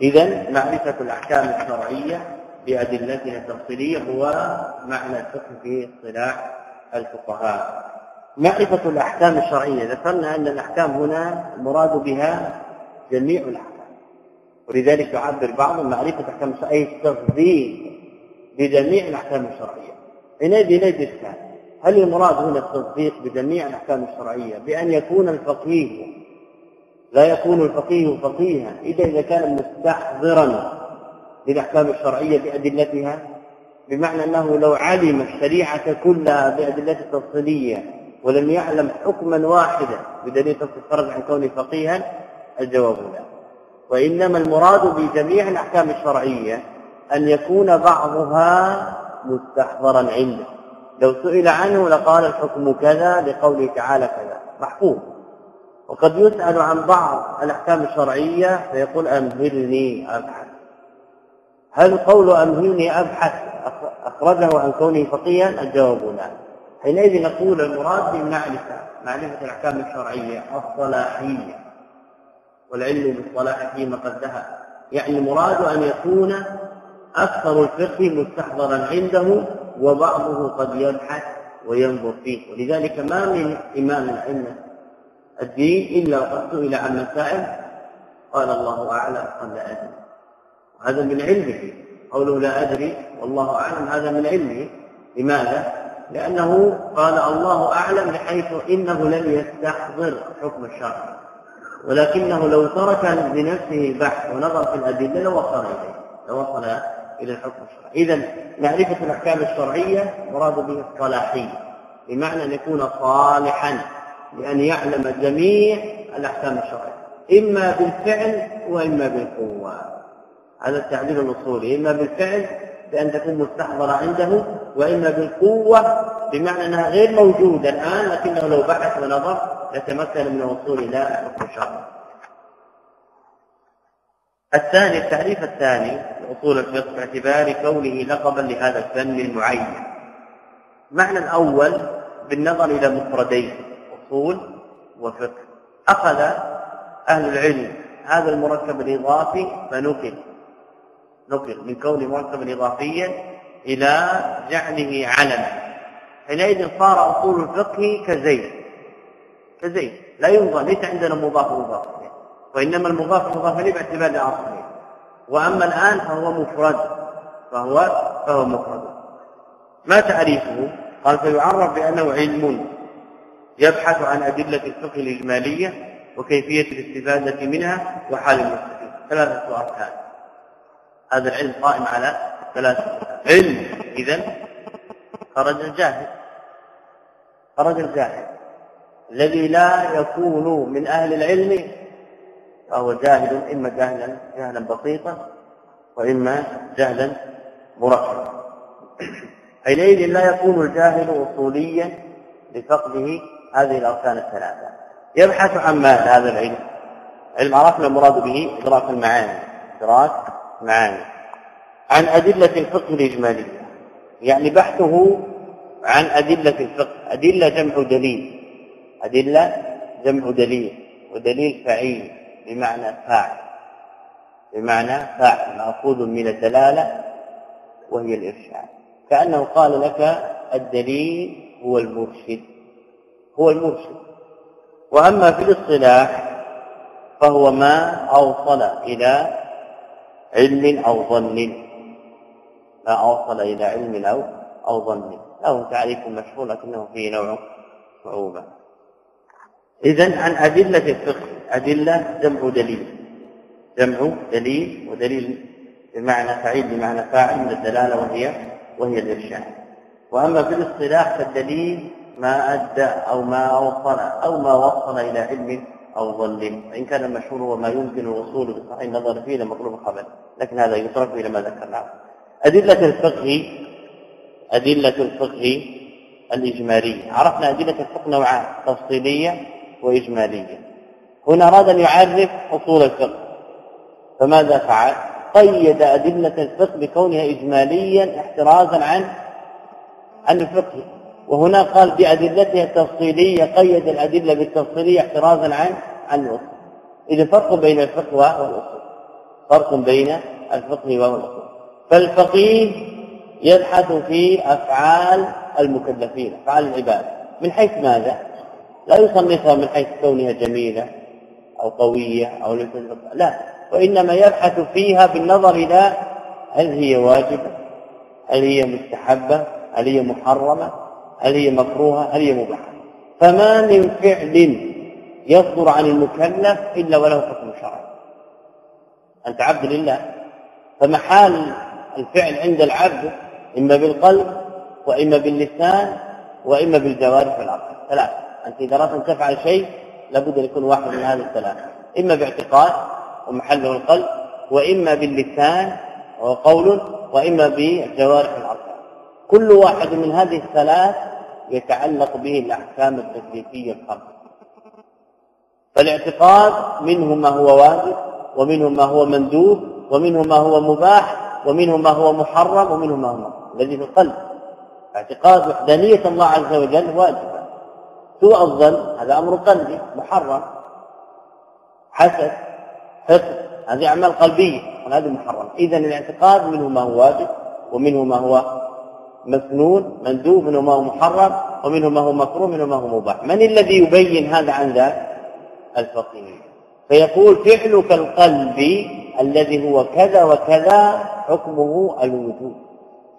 إذا معرفة الأحكام الشرعية بأدلتها التفصيلية هو معنى الفقه في اصطلاح الفقهاء. معرفة الأحكام الشرعية ذكرنا أن الأحكام هنا المراد بها جميع الأحكام. ولذلك يعبر بعضهم معرفة احكام الشرعية التصديق بجميع الأحكام الشرعية. نجد إشكال هل المراد هنا التصديق بجميع الأحكام الشرعية؟ بأن يكون الفقيه لا يكون الفقيه فقيها إذا إذا كان مستحضرا للأحكام الشرعية بأدلتها بمعنى أنه لو علم الشريعة كلها بأدلة التفصيلية ولم يعلم حكما واحدا بدليل تفصيل خرج عن كونه فقيها الجواب لا. وإنما المراد بجميع الأحكام الشرعية أن يكون بعضها مستحضرا عنده. لو سئل عنه لقال الحكم كذا لقوله تعالى كذا. محفوظ. وقد يسأل عن بعض الأحكام الشرعية فيقول أمهلني أبحث. هل قول أمهلني أبحث أفرده عن كونه فقيها؟ الجواب لا. حينئذ نقول المراد بالمعرفة معرفة الأحكام الشرعية الصلاحية. والعلم بالصلاح فيما قد ذهب. يعني المراد أن يكون أكثر الفقه مستحضرا عنده وبعضه قد يبحث وينظر فيه. ولذلك ما من إمام الأئمة الدين إلا وقد سئل عن مسائل قال الله أعلم قال لا أدري. وهذا من علمه. قوله لا أدري والله أعلم هذا من علمه. لماذا؟ لأنه قال الله أعلم بحيث إنه لم يستحضر حكم الشرع. ولكنه لو ترك بنفسه البحث ونظر في الأدلة لوصل إليه لوصل إلى الحكم الشرعي إذا معرفة الأحكام الشرعية مراد به الصلاحية بمعنى أن يكون صالحا. لأن يعلم جميع الأحكام الشرعية إما بالفعل وإما بالقوة. هذا التعبير الأصولي إما بالفعل بأن تكون مستحضرة عنده وإما بالقوة بمعنى أنها غير موجودة الآن لكنه لو بحث ونظر يتمكن من الوصول إلى حكم الشرع. الثاني التعريف الثاني لأصول الفقه باعتبار كونه لقبا لهذا الفن المعين. المعنى الأول بالنظر إلى مفردين. أصول وفقه. أخذ أهل العلم هذا المركب الإضافي فنقل. نقل من كون مركبا إضافيا إلى جعله علما حينئذ صار أصول الفقه كزيت كزيت لا ينظر ليس عندنا مضاف مضاف. وإنما المضاف مضاف إليه باعتبار الأصل وأما الآن فهو مفرد. فهو فهو مفرد. ما تعريفه؟ قال فيعرف بأنه علم. يبحث عن أدلة الفقه الإجمالية وكيفية الاستفادة منها وحال المستفيد. ثلاثة أركان هذا العلم قائم على ثلاثة علم. إذا خرج الجاهل. خرج الجاهل. الذي لا يكون من أهل العلم فهو جاهل إما جهلا جهلا بسيطا وإما جهلا مركبا حينئذ لا يكون الجاهل أصوليا لفقده هذه الأركان الثلاثة يبحث عن ماذا هذا العلم. علم عرفنا المراد به إدراك المعاني. إدراك معاني عن أدلة الفقه الإجمالية. يعني بحثه عن أدلة الفقه. أدلة جمع دليل. أدلة جمع دليل. ودليل فعيل. بمعنى فاعل. بمعنى فاعل. مأخوذ من الدلالة وهي الإرشاد. كأنه قال لك الدليل هو المرشد. هو المرشد. وأما في الاصطلاح فهو ما أوصل إلى علم أو ظن. ما أوصل إلى علم أو أو ظن. له تعريف مشهور لكنه فيه نوع صعوبة. إذا عن أدلة الفقه. أدلة جمع دليل. جمع دليل ودليل بمعنى فعيل بمعنى فاعل من الدلالة وهي وهي الإرشاد. وأما في الاصطلاح فالدليل ما أدى أو ما أوصل أو ما وصل إلى علم أو ظل. وإن كان المشهور هو ما يمكن الوصول بصحيح النظر فيه لمطلوب الخبر لكن هذا يترك إلى ما ذكرناه أدلة الفقه أدلة الفقه الإجمالية. عرفنا أدلة الفقه نوعان تفصيلية وإجمالية. هنا أراد أن يعرف أصول الفقه. فماذا فعل؟ قيد أدلة الفقه بكونها إجماليا احترازا عن عن الفقه. وهنا قال بأدلتها التفصيلية قيد الأدلة بالتفصيلية احترازا عن عن الأصول إذا فرق بين الفقه والأصول فرق بين الفقه والأصول فالفقيه يبحث في أفعال المكلفين أفعال العباد. من حيث ماذا؟ لا يصنفها من حيث كونها جميلة أو قوية أو لا. وإنما يبحث فيها بالنظر إلى هل هي واجبة هل هي مستحبة هل هي محرمة. هل هي مكروهة؟ هل هي مباحة؟ فما من فعل يصدر عن المكلف إلا وله حكم شرعي. أنت عبد لله. فمحال الفعل عند العبد إما بالقلب وإما باللسان وإما بالجوارح والعقل. ثلاثة. أنت إذا أردت أن تفعل شيء لابد أن يكون واحد من هذه الثلاثة. إما باعتقاد ومحله القلب وإما باللسان وهو قول وإما بالجوارح والعقل. كل واحد من هذه الثلاث يتعلق به الأحكام التكليفية الخمسة فالاعتقاد منه ما هو واجب ومنه ما هو مندوب ومنه ما هو مباح ومنه ما هو محرم ومنه ما هو الذي في القلب. اعتقاد وحدانية الله عز وجل واجبة سوء الظن هذا أمر قلبي محرم. حسد حقد هذه أعمال قلبية وهذه محرم. إذا الاعتقاد منه ما هو واجب ومنه ما هو مسنون مندوب منه ما هو محرم ومنه ما هو مكروه منه ما هو مباح. من الذي يبين هذا عن ذاك؟ الفقيه. فيقول فعلك القلب الذي هو كذا وكذا حكمه الوجوب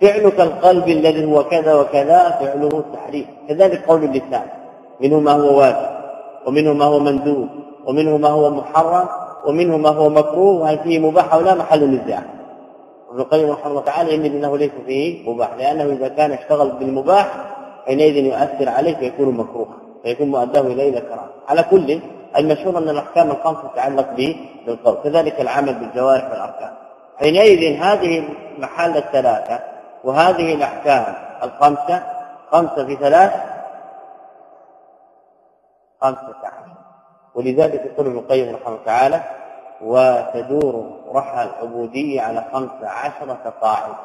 فعلك القلب الذي هو كذا وكذا فعله التحريم كذلك قول اللسان. منه ما هو واجب ومنه ما هو مندوب ومنه ما هو محرم ومنه ما هو مكروه. وهل فيه مباح أو لا؟ محل نزاع ابن القيم رحمه الله تعالى يميل إنه ليس فيه مباح لأنه إذا كان اشتغل بالمباح حينئذ يؤثر عليه فيكون مكروها فيكون مؤداه اليه إلى كراهة. على كل المشهور أن الأحكام الخمسه تتعلق بالقول كذلك العمل بالجوارح والأركان. حينئذ هذه المحال الثلاثة وهذه الأحكام الخمسة خمسة في ثلاث خمسة عشر. ولذلك يقول ابن القيم رحمه الله تعالى وتدور رحى العبودية على خمس عشرة قاعدة.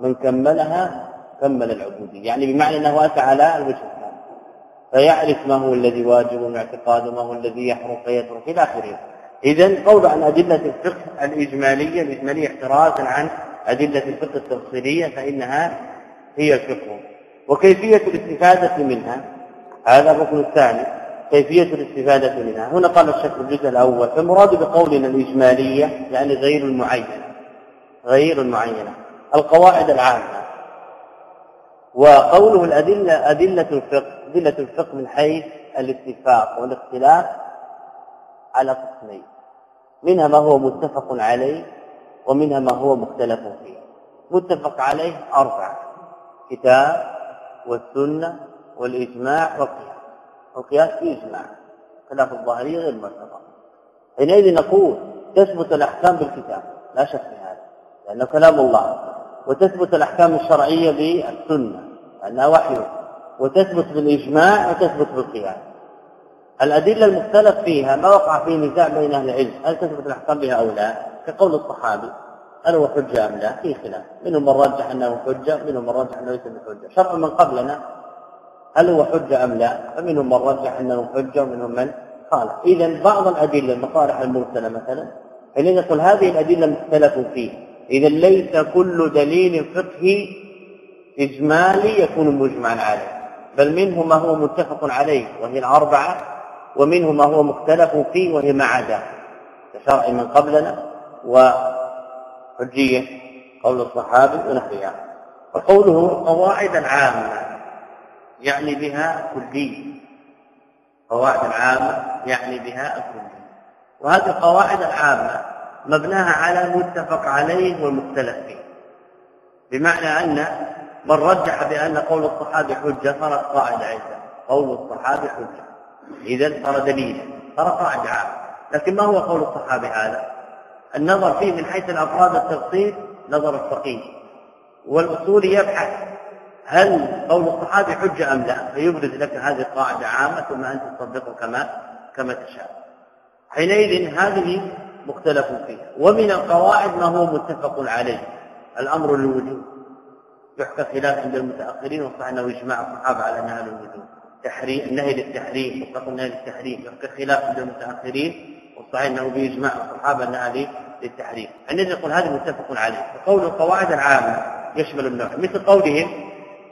من كملها كمل العبودية. يعني بمعنى أنه أتى على الوجه الثاني. فيعرف ما هو الذي واجب من اعتقاده ما هو الذي يحرم فيترك إلى آخره. إذا قول عن أدلة الفقه الإجمالية الإجمالية احترازا عن أدلة الفقه التفصيلية فإنها هي الفقه. وكيفية الاستفادة منها؟ هذا الركن الثاني. كيفية الاستفادة منها. هنا قال الشيخ الجزء الأول فالمراد بقولنا الإجمالية يعني غير المعينة. غير المعينة. القواعد العامة. وقوله الأدلة أدلة الفقه أدلة الفقه من حيث الاتفاق والاختلاف على قسمين. منها ما هو متفق عليه ومنها ما هو مختلف فيه. متفق عليه أربعة كتاب والسنة والإجماع والقياس. القياس فيه إجماع. خلاف الظاهرية غير مرتضى حينئذ نقول تثبت الأحكام بالكتاب. لا شك في هذا. لأنه كلام الله. وتثبت الأحكام الشرعية بالسنة. لأنها وحي. وتثبت بالإجماع وتثبت بالقياس. الأدلة المختلف فيها ما وقع فيه نزاع بين أهل العلم. هل تثبت الأحكام بها أو لا؟ كقول الصحابي. هل هو حجة أم لا؟ في خلاف. منهم من رجح أنه حجة منهم من رجح أنه ليس بحجة. شرع من قبلنا هل هو حجة أم لا؟ فمنهم من رجح أنه حجة ومنهم من قال إذا بعض الأدلة المصالح المرسلة مثلا حين نقول هذه الأدلة مختلف فيه. إذا ليس كل دليل فقهي إجمالي يكون مجمعا عليه. بل منه ما هو متفق عليه وهي الأربعة ومنه ما هو مختلف فيه وهي ما عدا كشرع من قبلنا وحجية قول الصحابي ونحوها. وقوله قواعد العامة يعني بها كلية. قواعد العامة يعني بها الكلية. وهذه القواعد العامة مبناها على متفق عليه والمختلف فيه. بمعنى أن من رجح بأن قول الصحابي حجة صارت قاعدة عندنا قول الصحابي حجة. إذا صار دليلا صار قاعدة عامة. لكن ما هو قول الصحابي هذا؟ النظر فيه من حيث الأفراد التفصيل نظر الفقيه. والأصول يبحث هل قول الصحابي حجة أم لا؟ فيبرز لك هذه القاعدة عامة ثم أنت تطبقه كما كما تشاء. حينئذ هذه مختلف فيها. ومن القواعد ما هو متفق عليه. الأمر للوجوب يحكى خلاف عند المتأخرين وصح أنه إجماع الصحابة على أنها للوجوب تحريم النهي للتحريم مطلق النهي للتحريم. يحكى خلاف عند المتأخرين والصحيح أنه بإجماع الصحابة أنها للتحريم. عندنا نقول هذا متفق عليه. وقول القواعد العامة يشمل النوع. مثل قولهم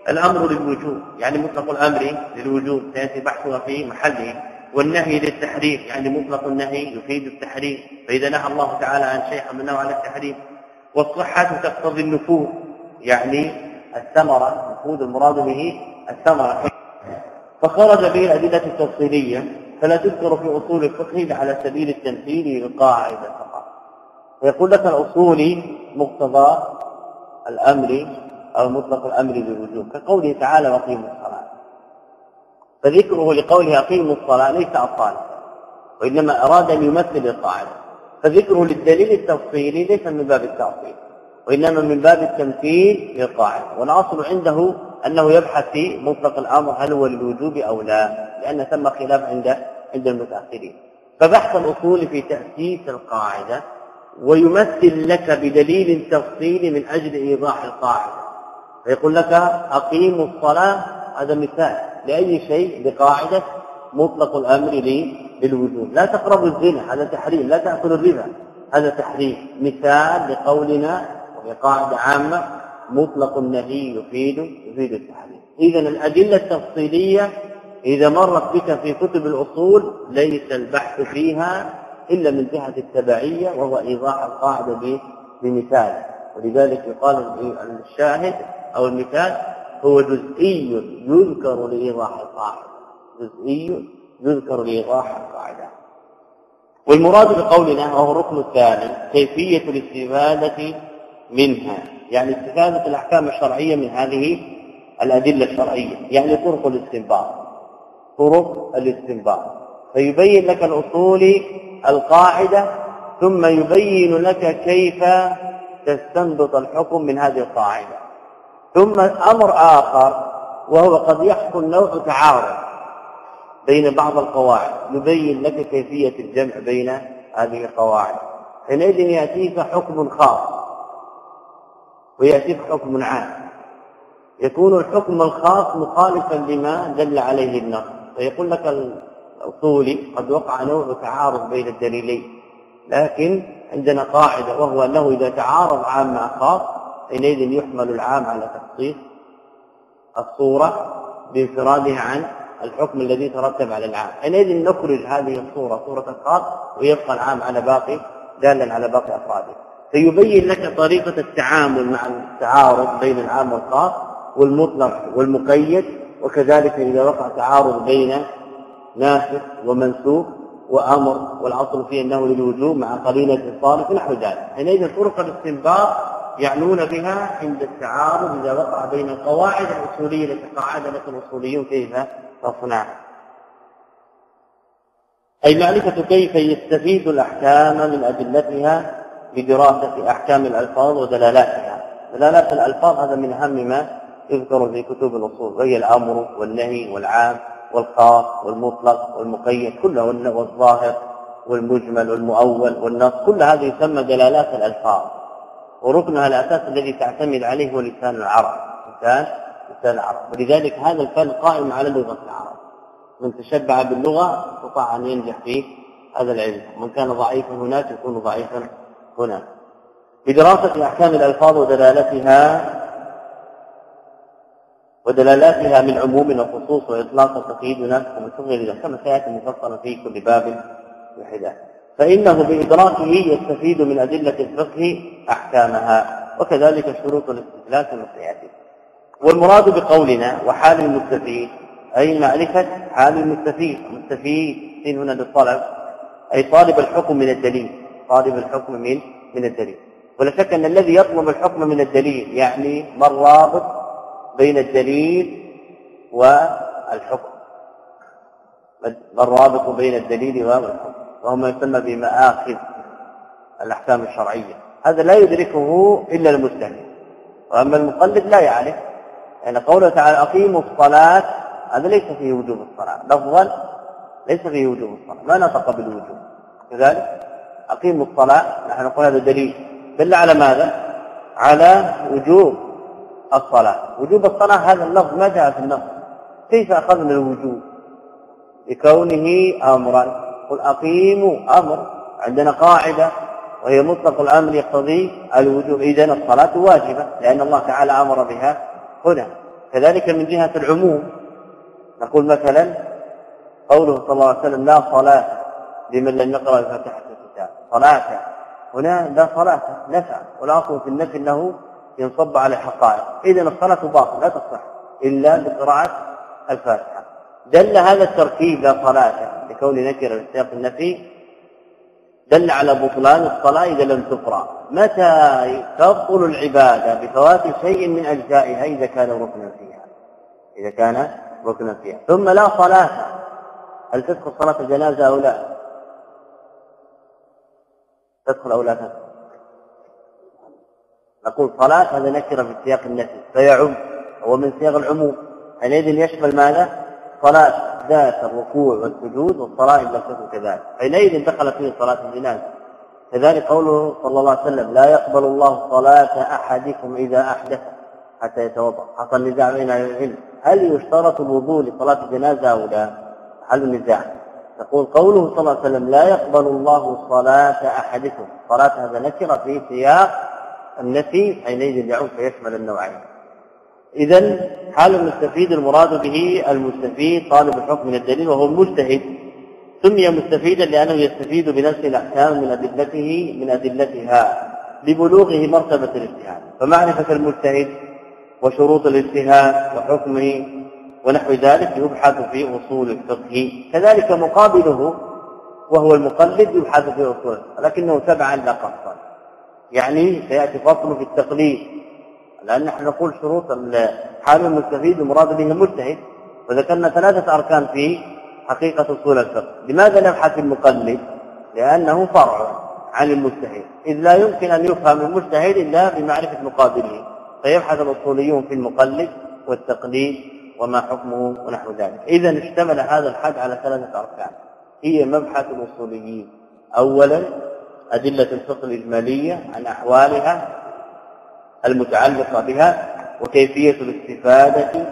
الأمر للوجوب. يعني مطلق الأمر للوجوب. سيأتي بحثها في محله والنهي للتحريم. يعني مطلق النهي يفيد التحريم. فإذا نهى الله تعالى عن شيء حملناه على التحريم. والصحة تقتضي النفوذ. يعني الثمرة نفوذ المراد به الثمرة. فخرج به الأدلة التفصيلية. فلا تذكر في أصول الفقه على سبيل التمثيل للقاعدة فقط. ويقول لك الأصولي مقتضى الأمر أو مطلق الأمر بالوجوب كقوله تعالى وأقيموا الصلاة. فذكره لقوله أقيموا الصلاة ليس أطال وإنما أراد أن يمثل القاعدة. فذكره للدليل التفصيلي ليس من باب التعطيل وإنما من باب التمثيل للقاعدة. والأصل عنده أنه يبحث في مطلق الأمر هل هو للوجوب أو لا لأن ثم خلاف عند عند المتأخرين. فبحث الأصول في تأسيس القاعدة ويمثل لك بدليل تفصيلي من أجل إيضاح القاعدة. فيقول لك أقيموا الصلاة هذا مثال لأي شيء بقاعدة مطلق الأمر للوجوب لا تقربوا الزنا هذا تحريم لا تأكلوا الربا هذا تحريم. مثال لقولنا وهي قاعدة عامة مطلق النهي يفيد يفيد التحريم. إذا الأدلة التفصيلية إذا مرت بك في كتب الأصول ليس البحث فيها إلا من جهة التبعية وهو إيضاح القاعدة بمثال. ولذلك يقال الشاهد أو المثال هو جزئي يذكر لإيضاح القاعدة. جزئي يذكر لإيضاح القاعدة. والمراد بقولنا وهو الركن الثاني كيفية الاستفادة منها. يعني استفادة الأحكام الشرعية من هذه الأدلة الشرعية. يعني طرق الاستنباط. طرق الاستنباط. فيبين لك الأصول القاعدة ثم يبين لك كيف تستنبط الحكم من هذه القاعدة. ثم أمر آخر وهو قد يحصل نوع تعارض بين بعض القواعد يبين لك كيفية الجمع بين هذه القواعد. حينئذ يأتيك حكم خاص ويأتيك حكم عام. يكون الحكم الخاص مخالفا لما دل عليه النص. فيقول لك الأصولي قد وقع نوع تعارض بين الدليلين لكن عندنا قاعدة وهو أنه إذا تعارض عام مع خاص حينئذ يحمل العام على تخصيص الصورة بانفرادها عن الحكم الذي ترتب على العام. حينئذ نخرج هذه الصورة صورة الخاص ويبقى العام على باقي دالا على باقي أفراده. فيبين لك طريقة التعامل مع التعارض بين العام والخاص والمطلق والمقيد وكذلك إذا وقع تعارض بين ناسخ ومنسوخ وأمر والاصل فيه أنه للوجوب مع قرينه الصالح نحو ذلك. حينئذ طرق الاستنباط يعنون بها عند التعارض إذا وقع بين القواعد الاصوليه التي قاعدة لكم الأصوليون كيف تصنع. أي معرفة كيف يستفيد الأحكام من أدلتها بدراسه أحكام الألفاظ ودلالاتها. دلالات الألفاظ هذا من أهم ما يذكر في كتب الأصول وهي الأمر والنهي والعام. والخاص والمطلق والمقيد كله والظاهر والمجمل والمؤول والنص كل هذه يسمى دلالات الألفاظ. وركنها الاساس الذي تعتمد عليه هو لسان العرب. لسان لسان العرب. ولذلك هذا الفن قائم على لغة العرب. من تشبع باللغة استطاع أن ينجح في هذا العلم. من كان ضعيفا هناك يكون ضعيفا هناك. بدراسة أحكام الألفاظ ودلالتها ودلالاتها من عموم وخصوص وإطلاق وتقييد نفس ومن كما سيأتي مفصلا في كل باب وحده فإنه بإدراكه يستفيد من أدلة الفقه أحكامها وكذلك شروط الاستدلال سياتي والمراد بقولنا وحال المستفيد أي معرفة حال المستفيد. المستفيد هنا للطلب أي طالب الحكم من الدليل. طالب الحكم من من الدليل. ولا شك أن الذي يطلب الحكم من الدليل يعني ما الرابط بين الدليل والحكم. ما الرابط بين الدليل والحكم؟ وهو ما يسمى بمآخذ الأحكام الشرعية. هذا لا يدركه إلا المجتهد وأما المقلد لا يعرف. يعني قوله تعالى أقيموا الصلاة هذا ليس فيه وجوب الصلاة. لفظا ليس فيه وجوب الصلاة. ما نطق بالوجوب. كذلك أقيموا الصلاة نحن نقول هذا دليل. دل على ماذا؟ على وجوب الصلاة. وجوب الصلاة هذا اللفظ ما جاء في النص. كيف أخذنا الوجوب؟ لكونه أمرا قل أقيموا أمر. عندنا قاعدة وهي مطلق الأمر يقتضي الوجوب. إذن الصلاة واجبة لأن الله تعالى أمر بها هنا. كذلك من جهة العموم نقول مثلا قوله صلى الله عليه وسلم لا صلاة لمن لم يقرأ بفاتحة الكتاب. صلاة. هنا لا صلاة نفع. والأصل في النفي أنه ينصب على الحقائق اذا الصلاة باطله لا تصح إلا بقراءة الفاتحة. دل هذا التركيب لا صلاة لكون نكره في سياق النفي. دل على بطلان الصلاة إذا لم تقرأ. متى تبطل العبادة بفوات شيء من أجزائها إذا كان ركنا فيها؟ إذا كان ركنا فيها. ثم لا صلاة. هل تدخل صلاة الجنازة أو لا؟ تدخل أو لا تدخل؟ نقول صلاة هذا نكرة في سياق النفي فيعم هو من سياق العموم. حينئذ يشمل ماذا؟ صلاة ذات الركوع والسجود والصلاة إن لم تكن كذلك. حينئذ دخلت فيه صلاة الجنازة. كذلك قوله صلى الله عليه وسلم لا يقبل الله صلاة أحدكم إذا أحدث حتى يتوضأ. حصل نزاع بين العلم. هل يشترط الوضوء لصلاة الجنازة أو لا؟ حل النزاع يقول قوله صلى الله عليه وسلم لا يقبل الله صلاة أحدكم. صلاة هذا نكرة في سياق النفي حينئذ يعود فيشمل النوعين. إذا حال المستفيد المراد به المستفيد طالب الحكم من الدليل وهو المجتهد. سمي مستفيدا لأنه يستفيد بنفس الأحكام من أدلته من أدلتها لبلوغه مرتبة الاجتهاد. فمعرفة المجتهد وشروط الاجتهاد وحكمه ونحو ذلك يبحث في أصول الفقه. كذلك مقابله وهو المقلد يبحث في أصول لكنه تبعا لا قصا يعني سيأتي فصل في التقليد. لأن نحن نقول شروط حال المستفيد المراد به المجتهد وذكرنا ثلاثة أركان في حقيقة أصول الفقه. لماذا نبحث المقلد؟ لأنه فرع عن المجتهد. إذ لا يمكن أن يفهم المجتهد إلا بمعرفة مقابله. فيبحث الأصوليون في المقلد والتقليد وما حكمه ونحو ذلك. إذا اشتمل هذا الحد على ثلاثة أركان. هي مبحث الأصوليين. أولا أدلة الفقه الإجمالية عن أحوالها المتعلقة بها وكيفية الاستفادة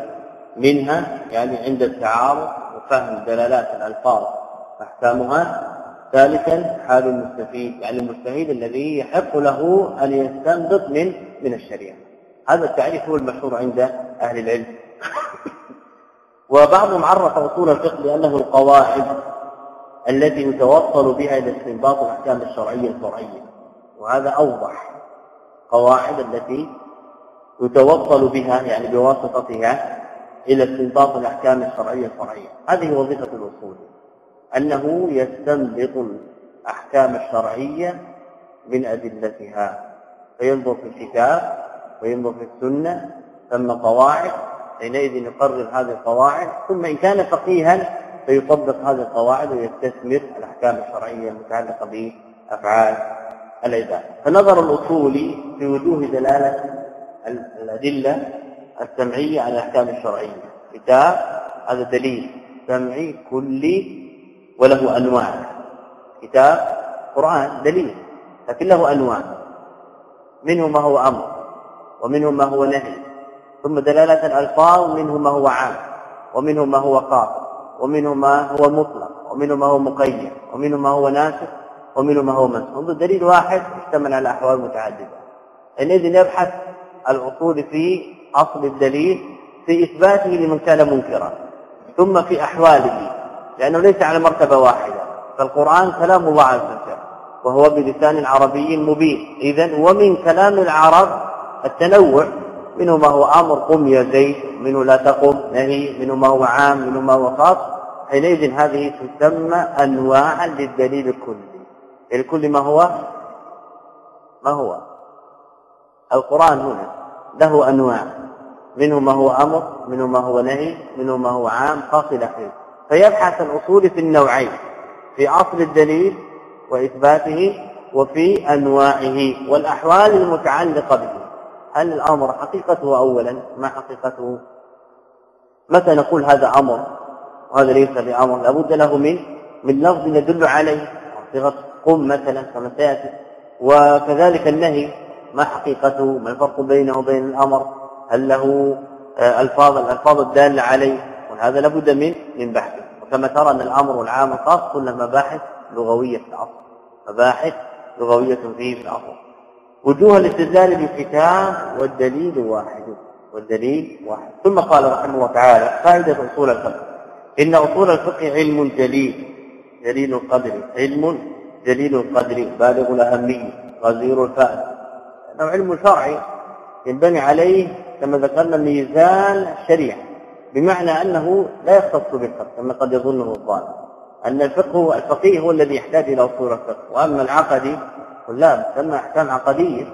منها يعني عند التعارض وفهم دلالات الألفاظ أحكامها ثالثا حال المستفيد يعني المستفيد الذي يحق له أن يستنبط من من الشريعة. هذا التعريف هو المشهور عند أهل العلم. وبعضهم عرف أصول الفقه بأنه القواعد التي يتوصل بها إلى استنباط الأحكام الشرعية الفرعية. وهذا أوضح قواعد التي يتوصل بها يعني بواسطتها إلى استنباط الأحكام الشرعية الفرعية. هذه وظيفة الأصول أنه يستنبط الأحكام الشرعية من أدلتها. فينظر في الكتاب وينظر في السنة ثم قواعد حينئذ يقرر هذه القواعد. ثم إن كان فقيها فيطبق هذه القواعد ويستثمر الأحكام الشرعية المتعلقة بأفعال العباد. فنظر الأصولي في وجوه دلالة الأدلة السمعية على الأحكام الشرعية. كتاب هذا دليل. سمعي كلي وله أنواع. كتاب قرآن دليل. لكن له أنواع. منه ما هو أمر ومنه ما هو نهي. ثم دلالة الألفاظ منه ما هو عام ومنه ما هو خاص ومنه ما هو مطلق ومنه ما هو مقيد ومنه ما هو ناسخ ومنه ما هو منسوخ. انظر دليل واحد اشتمل على أحوال متعددة. حينئذ يبحث الأصول في أصل الدليل في إثباته لمن كان منكرا ثم في أحواله لأنه ليس على مرتبة واحدة. فالقرآن كلام الله عز وجل وهو بلسان عربي مبين اذا ومن كلام العرب التنوع منه ما هو أمر قم يا زيد منه لا تقم نهي منه ما هو عام منه ما هو خاص. حينئذ هذه تسمى انواعا للدليل الكلي. الكل ما هو؟ ما هو؟ القرآن هنا له أنواع. منه ما هو أمر منه ما هو نهي منه ما هو عام خاص إلى آخره. فيبحث الأصول في النوعين في أصل الدليل وإثباته وفي أنواعه والأحوال المتعلقة به. هل الأمر حقيقته اولا؟ ما حقيقته؟ متى نقول هذا أمر وهذا ليس بأمر؟ لابد له من من لفظ يدل عليه. صيغة قم مثلا كما سيأتي. وكذلك النهي. ما حقيقته؟ ما الفرق بينه وبين الأمر؟ هل له آه، الفاظ الألفاظ الدالة عليه؟ وهذا لابد من من بحثه وكما ترى أن الأمر والعام الخاص كلها مباحث لغوية في العصر مباحث لغوية فيه في العصر وجوه الاستدلال بالكتاب والدليل واحد والدليل واحد. ثم قال رحمه الله تعالى قاعدة أصول الفقه. إن أصول الفقه علم جليل جليل القدر علم جليل القدر بالغ الأهمية غزير الفأل. أنه علم شرعي ينبني عليه كما ذكرنا ميزان الشريعة بمعنى أنه لا يختص بالفقه كما قد يظنه الظالم أن الفقه الفقيه هو الذي يحتاج إلى أصول الفقه وأما العقدي لا تم إحكام عقدية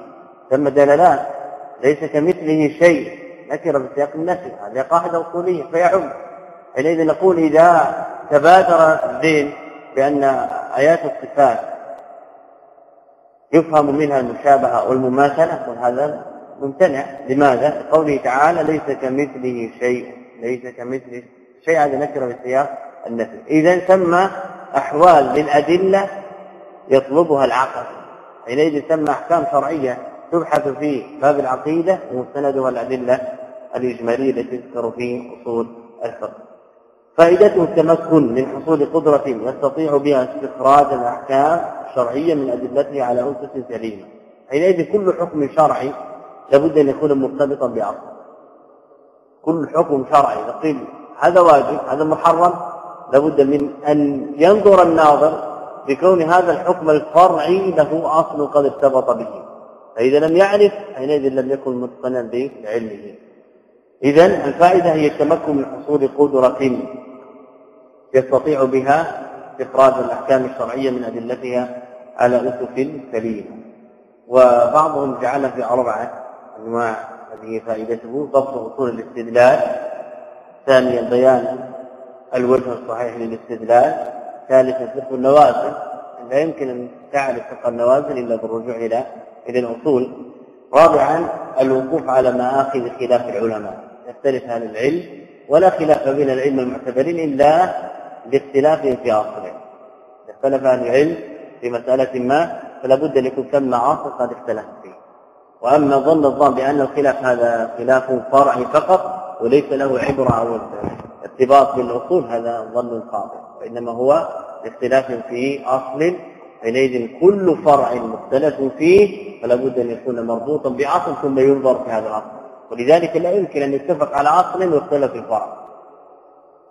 تم دلالات ليس كمثله شيء نكر بسياق النفي هذه قاعدة أصولية فيعم. حينئذ نقول إذا تبادر الذهن بأن آيات الصفات يفهم منها المشابهة والمماثلة وهذا ممتنع. لماذا؟ لقوله تعالى ليس كمثله شيء ليس كمثله شيء هذا نكر بسياق النفي اذا ثم أحوال للأدلة يطلبها العقل. حينئذ تسمى أحكام شرعية تبحث في باب العقيدة ومستندها الأدلة الإجمالية التي تذكر في أصول الفقه. فائدته التمكن من حصول قدرة يستطيع بها استخراج الأحكام الشرعية من أدلتها على أسس سليمة. حينئذ كل حكم شرعي لابد أن يكون مرتبطا بأصل كل حكم شرعي قيل هذا واجب هذا محرم. لابد من أن ينظر الناظر بكون هذا الحكم الفرعي له أصل قد ارتبط به. فإذا لم يعرف حينئذ لم يكن متقنا بعلمه. إذا الفائدة هي التمكن من حصول قدرة يستطيع بها استخراج الأحكام الشرعية من أدلتها على أسس سليمة وبعضهم جعل في أربعة أنواع. هذه فائدته ضبط أصول الاستدلال. ثانيا بيان الوجه الصحيح للاستدلال. ثالثا فقه النوازل لا يمكن أن تعرف فقه النوازل إلا بالرجوع إلى إلى الأصول. رابعا الوقوف على مآخذ خلاف العلماء. يختلف أهل العلم ولا خلاف بين العلم المعتبرين إلا لاختلافهم في أصله. اختلف أهل العلم في مسألة ما فلا بد أن يكون ثم أصل قد اختلف فيه. وأما ظن الظن بأن الخلاف هذا خلاف فرعي فقط وليس له عبرة أو ارتباط بالاصول هذا ظن خاطئ. وإنما هو اختلاف في أصل حينئذ كل فرع مختلف فيه فلا بد أن يكون مربوطا بأصل ثم ينظر في هذا الأصل. ولذلك لا يمكن أن يتفق على أصل ويختلف الفرع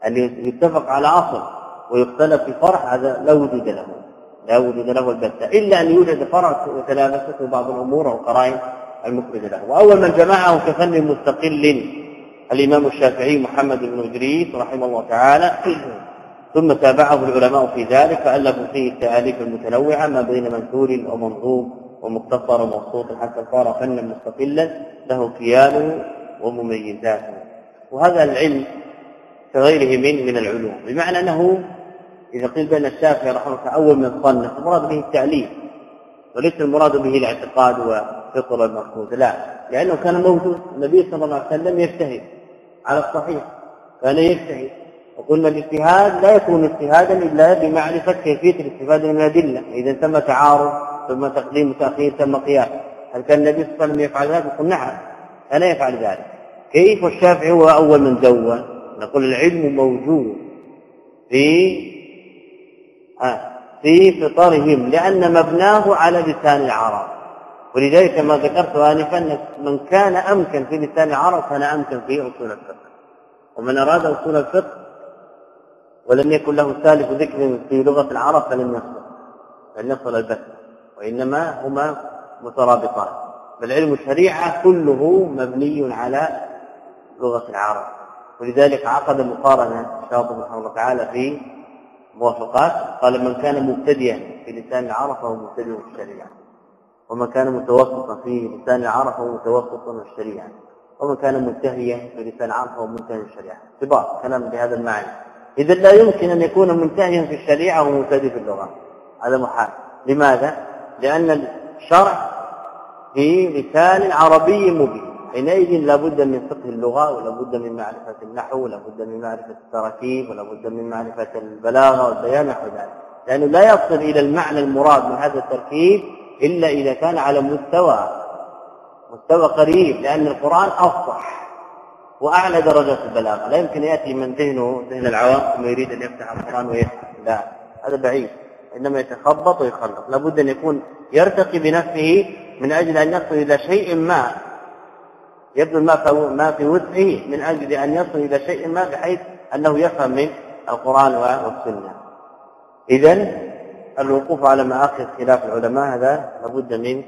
أن يتفق على أصل ويختلف في فرع هذا لا وجود له. لا وجود له البتة. إلا أن يوجد فرع وتلابسته بعض الأمور أو قرائن المخرجة له. وأول من جمعه كفن مستقل الإمام الشافعي محمد بن إدريس رحمه الله تعالى. ثم تابعه العلماء في ذلك فألفوا فيه التآليف المتنوعة ما بين منثور ومنظوم ومختصر ومبسوط حتى صار فنا مستقلا له كيانه ومميزاته وهذا العلم كغيره من من العلوم. بمعنى أنه إذا قيل بأن الشافعي رحمه الله أول من صنف المراد به التأليف وليس المراد به الاعتقاد وفطر المأخوذ لا. لأنه كان موجود النبي صلى الله عليه وسلم يجتهد على الصحيح كان يجتهد. وقلنا الاجتهاد لا يكون اجتهادا إلا بمعرفة كيفية الاستفادة من الأدلة إذا تم تعارض ثم تقديم وتأخير ثم قياس. هل كان النبي صلى الله عليه وسلم يفعل ذلك؟ نقول نعم كان يفعل ذلك. كيف والشافعي هو أول من دون نقول العلم موجود في في فطرهم لأن مبناه على لسان العرب. ولذلك ما ذكرت آنفا من كان أمكن في لسان العرب كان أمكن في أصول الفقه. ومن أراد أصول الفقه ولم يكن له ثالث ذكر في لغة العرب فلم يصل فلم يصل البتة وإنما هما مترابطان. بل علم الشريعة كله مبني على لغة العرب. ولذلك عقد مقارنة الشاطبي رحمه الله تعالى في موافقات قال من كان مبتدئا في لسان العرب فهو مبتدئ في الشريعة ومن كان متوسطا في لسان العرب فهو متوسط في الشريعة ومن كان منتهيا في لسان العرب فهو منتهي الشريعة. ارتباط كلام بهذا المعنى. إذا لا يمكن أن يكون منتهيا في الشريعة ومبتدئ في اللغة. هذا محال. لماذا؟ لأن الشرع في لسان عربي مبين. حينئذ لابد من فقه اللغة ولابد من معرفة النحو ولابد من معرفة التراكيب ولابد من معرفة البلاغة والبيان نحو ذلك. لأنه لا يصل إلى المعنى المراد من هذا التركيب إلا إذا كان على مستوى مستوى قريب لأن القرآن أفصح. وأعلى درجات البلاغة. لا يمكن يأتي من ذهنه ذهن العوام ثم يريد أن يفتح القرآن ويفهم لا هذا بعيد. إنما يتخبط ويخلط لابد أن يكون يرتقي بنفسه من أجل أن يصل إلى شيء ما. يبذل ما ما في وسعه من أجل أن يصل إلى شيء ما بحيث أنه يفهم من القرآن والسنة. اذا الوقوف على مآخذ خلاف العلماء هذا لابد من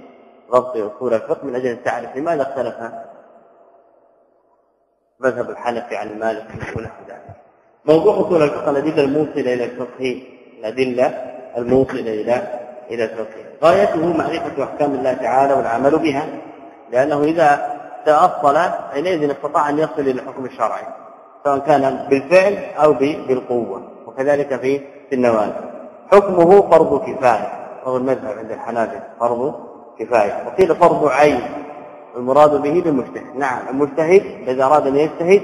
ضبط أصول الفقه من أجل ان تعرف لماذا اختلف؟ مذهب الحنفي عن المالكي ونحو ذلك. موضوع أصول الفقه الادله الموصله إلى الفقه الأدلة الموصله إلى إلى الفقه. غايته معرفة أحكام الله تعالى والعمل بها لأنه إذا تأصل حينئذ استطاع أن يصل إلى الحكم الشرعي سواء كان بالفعل أو بالقوة وكذلك في النوازل حكمه فرض كفاية وهو المذهب عند الحنابلة فرض كفاية. وقيل فرض عين المراد به للمجتهد نعم المجتهد إذا أراد أن يجتهد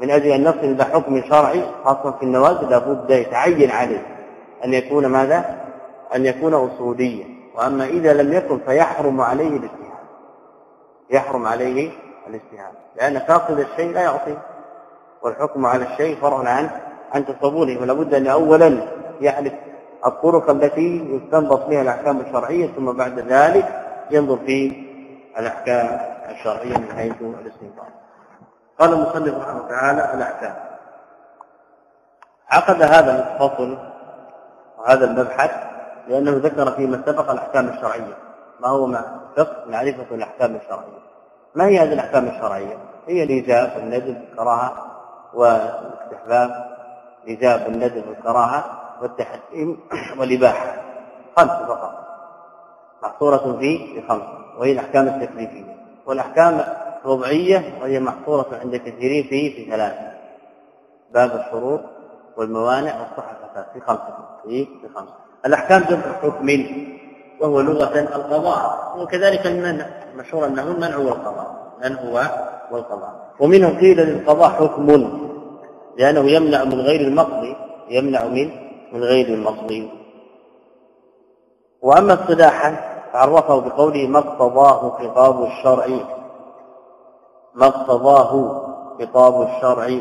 من أجل أن يصل إلى حكم شرعي خاصة في النوازل لابد يتعين عليه. أن يكون ماذا؟ أن يكون أصوليا. وأما إذا لم يكن فيحرم عليه الاجتهاد. يحرم عليه الاجتهاد. لأن فاقد الشيء لا يعطي والحكم على الشيء فرع عن عن تصوره. فلا بد أن أولا يعرف الطرق التي يستنبط بها الأحكام الشرعية ثم بعد ذلك ينظر في الأحكام الشرعية من حيث الاستنباط. قال المصنف رحمه الله تعالى الأحكام. عقد هذا الفصل وهذا المبحث لأنه ذكر فيما سبق الأحكام الشرعية. ما هو ما فقه معرفة الأحكام الشرعية. ما هي هذه الأحكام الشرعية؟ هي الإيجاب الندب الكراهة والاستحباب. الإيجاب الندب الكراهة والتحريم والإباحة. خمس فقط محصورة في خمس. وهي الأحكام التكليفية. والأحكام الوضعية وهي محصورة عند كثيرين في في ثلاثة. باب الشروط والموانع والصحة في خمسة. في خمسة. الأحكام جمع حكم وهو لغة القضاء. وكذلك المنع مشهور أنه المنع والقضاء. من هو والقضاء. ومنه قيل للقضاء حكم. لأنه يمنع من غير المقضي. يمنع من من غير المقضي. وأما اصطلاحا فعرفه بقوله ما اقتضاه خطاب الشرع. ما اقتضاه خطاب الشرع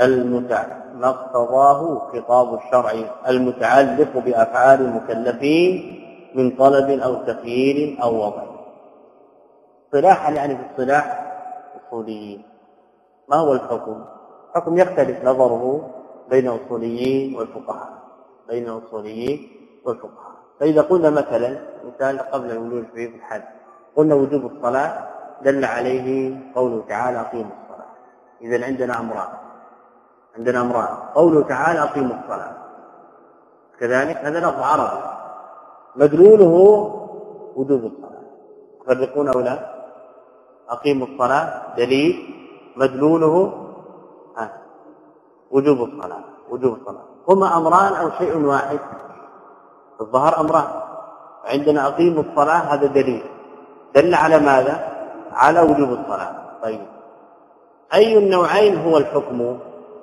المتع ما اقتضاه خطاب الشرع المتعلق بأفعال المكلفين من طلب أو تخيير أو وضع. اصطلاحا يعني في اصطلاح أصوليين. ما هو الحكم؟ حكم يختلف نظره بين الاصوليين والفقهاء. بين الاصوليين والفقهاء. فإذا قلنا مثلا مثال قبل الولوج في الحد قلنا وجوب الصلاة دل عليه قوله تعالى أقيموا الصلاة. اذا عندنا أمران. عندنا أمران. قوله تعالى أقيموا الصلاة. كذلك هذا لفظ عربي. مدلوله وجوب الصلاة. تفرقون أو لا؟ أقيموا الصلاة دليل مدلوله وجوب الصلاة. وجوب الصلاة. هما أمران أو شيء واحد؟ الظهر أمران. عندنا أقيموا الصلاة هذا دليل. دل على ماذا؟ على وجوب الصلاة. طيب. أي النوعين هو الحكم؟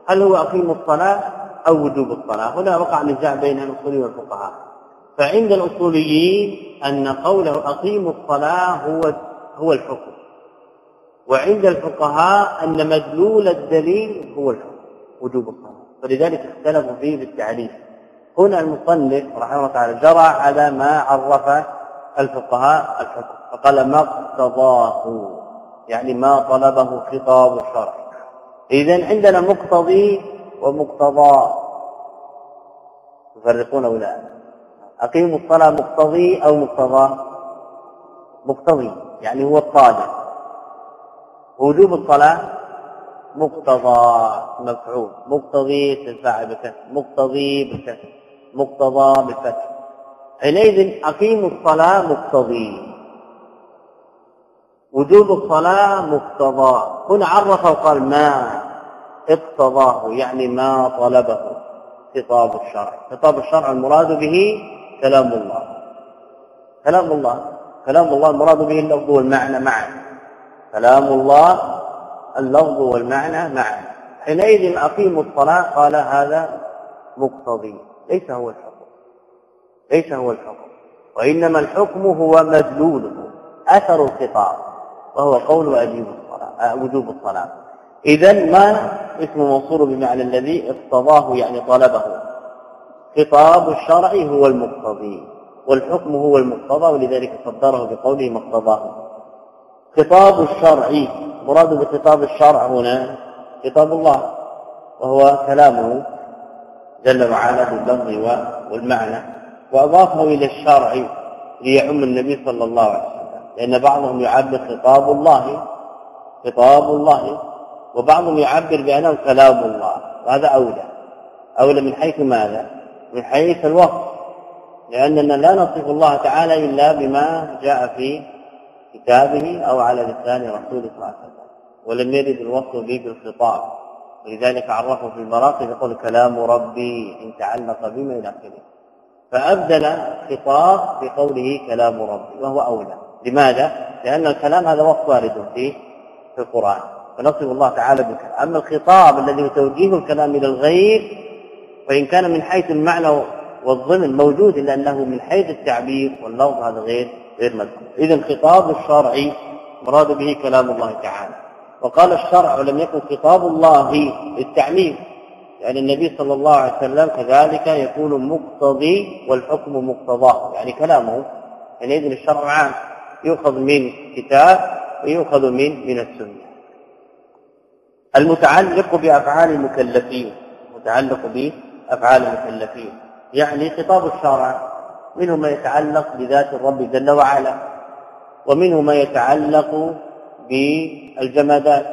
هل هو أقيموا الصلاة أو وجوب الصلاة؟ هنا وقع نزاع بين الاصوليين والفقهاء. فعند الأصوليين أن قوله أقيموا الصلاة هو هو الحكم. وعند الفقهاء أن مدلول الدليل هو الحكم وجوب الصلاة. فلذلك اختلفوا فيه بالتعريف هنا المصنف رحمه الله تعالى جرى على ما عرف الفقهاء الحكم فقال ما اقتضاه؟ يعني ما طلبه خطاب الشرع. اذا عندنا مقتضي ومقتضى. تفرقون أو لا أقيموا الصلاة مقتضي أو مقتضى؟ مقتضي يعني هو الطالب. وجوب الصلاة مقتضى مفعول. مقتضي تنفع بكسر مقتضي بالكسر مقتضى بالفتح حينئذ أقيموا الصلاة مقتضي وجوب الصلاة مقتضى. هنا عرف وقال ما اقتضاه يعني ما طلبه خطاب الشرع. خطاب الشرع المراد به كلام الله. كلام الله. كلام الله المراد به اللفظ والمعنى معا. كلام الله اللفظ والمعنى معا. حينئذ أقيموا الصلاة قال هذا مقتضي. ليس هو الحكم ليس هو الحكم وإنما الحكم هو مدلوله أثر الخطاب وهو قول أجيب الصلاة آه، وجوب الصلاة. إذا ما اسم موصول بمعنى الذي اقتضاه يعني طلبه. خطاب الشرع هو المقتضي والحكم هو المقتضى ولذلك صدره بقوله ما اقتضاه. خطاب الشرع مراد بخطاب الشرع هنا خطاب الله وهو كلامه جل وعلا باللفظ والمعنى وأضافه إلى الشرع ليعم النبي صلى الله عليه وسلم. لأن بعضهم يعبر خطاب الله خطاب الله وبعضهم يعبر بأنه كلام الله وهذا أولى. أولى من حيث ماذا؟ من حيث الوصف. لأننا لا نصف الله تعالى إلا بما جاء في كتابه أو على لسان رسوله صلى الله عليه وسلم ولم يرد الوصف به بالخطاب. ولذلك عرفه في المراقب يقول كلام ربي إن تعلق بما إلى آخره فأبدل خطاب بقوله كلام ربي وهو أولى. لماذا؟ لأن الكلام هذا وصف وارد في في القرآن. فنصف الله تعالى بالكلام أما الخطاب الذي توجيه الكلام إلى الغير فإن كان من حيث المعنى والضمن موجود إلا أنه من حيث التعبير واللفظ هذا غير غير مذكور. اذا خطاب الشرع مراد به كلام الله تعالى. وقال الشرع ولم يكن خطاب الله للتعميم يعني النبي صلى الله عليه وسلم كذلك يكون مقتضي والحكم مقتضاه يعني كلامه. حينئذ الشرع عام يؤخذ من كتاب ويؤخذ من من السنة. المتعلق بأفعال المكلفين متعلق بأفعال المكلفين يعني خطاب الشرع منه ما يتعلق بذات الرب جل وعلا ومنه ما يتعلق بالجمادات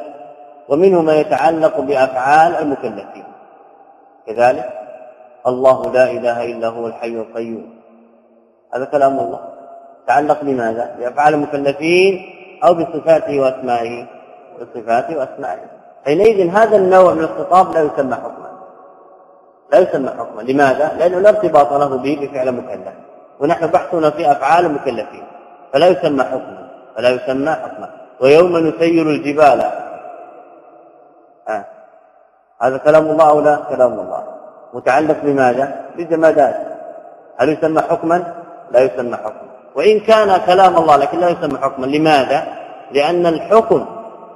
ومنه ما يتعلق بأفعال المكلفين. كذلك الله لا إله إلا هو الحي القيوم. هذا كلام الله. تعلق بماذا؟ بأفعال المكلفين أو بصفاته وأسمائه. بصفاته وأسمائه. حينئذ هذا النوع من الخطاب لا يسمى حكما. لا يسمى حكما. لماذا؟ لأنه لا ارتباط له به بفعل مكلف. ونحن بحثنا في أفعال المكلفين. فلا يسمى حكما. فلا يسمى حكما. ويوم نسير الجبال. هذا كلام الله أو لا؟ كلام الله. متعلق بماذا؟ بالجمادات. هل يسمى حكما؟ لا يسمى حكما. وإن كان كلام الله لكن لا يسمى حكما. لماذا؟ لأن الحكم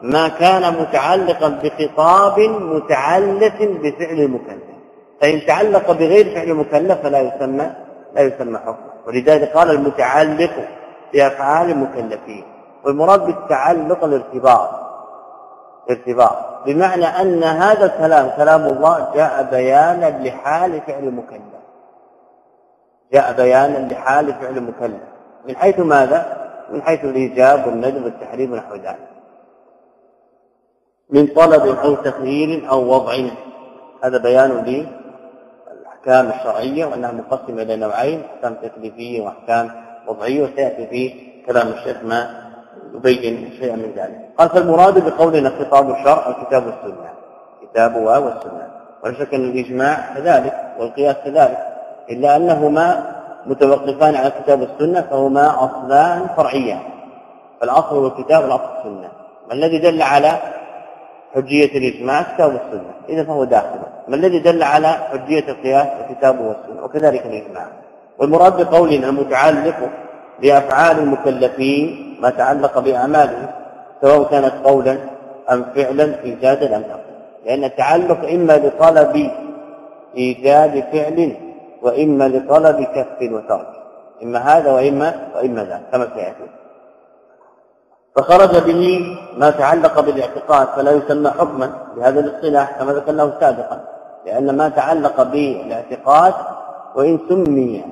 ما كان متعلقا بخطاب متعلق بفعل المكلف. فإن تعلق بغير فعل المكلف فلا يسمى لا يسمى حكما. ولذلك قال المتعلق بأفعال المكلفين. والمراد بالتعلق الارتباط. ارتباط. بمعنى أن هذا الكلام كلام الله جاء بيانا لحال فعل المكلف. جاء بيانا لحال فعل المكلف. من حيث ماذا؟ من حيث الإيجاب والندب والتحريم ونحو ذلك. من طلب أو تخيير أو وضع. هذا بيان للأحكام الشرعية وأنها مقسمة إلى نوعين أحكام تكليفية وأحكام وضعية وسيأتي في كلام الشيخ ما يبين شيئا من ذلك. قال فالمراد بقولنا خطاب الشرع الكتاب والسنة. كتاب والسنة. ولا شك أن الإجماع كذلك والقياس كذلك. إلا أنهما متوقفان على الكتاب والسنة فهما أصلان فرعيان. فالأصل هو الكتاب والاصل السنة. ما الذي دل على حجية الإجماع؟ الكتاب والسنة. إذا فهو داخل. ما الذي دل على حجية القياس؟ الكتاب والسنة. وكذلك الإجماع. والمراد بقولنا المتعلق بأفعال المكلفين ما تعلق باعمالهم سواء كانت قولا أم فعلا إيجادا أم تركا لأن التعلق إما لطلب إيجاد فعل وإما لطلب كف وترك. إما هذا وإما وإما ذاك كما سيأتي. فخرج به ما تعلق بالاعتقاد فلا يسمى حكما بهذا الاصطلاح كما ذكرناه سابقا. لأن ما تعلق بالاعتقاد وإن سمي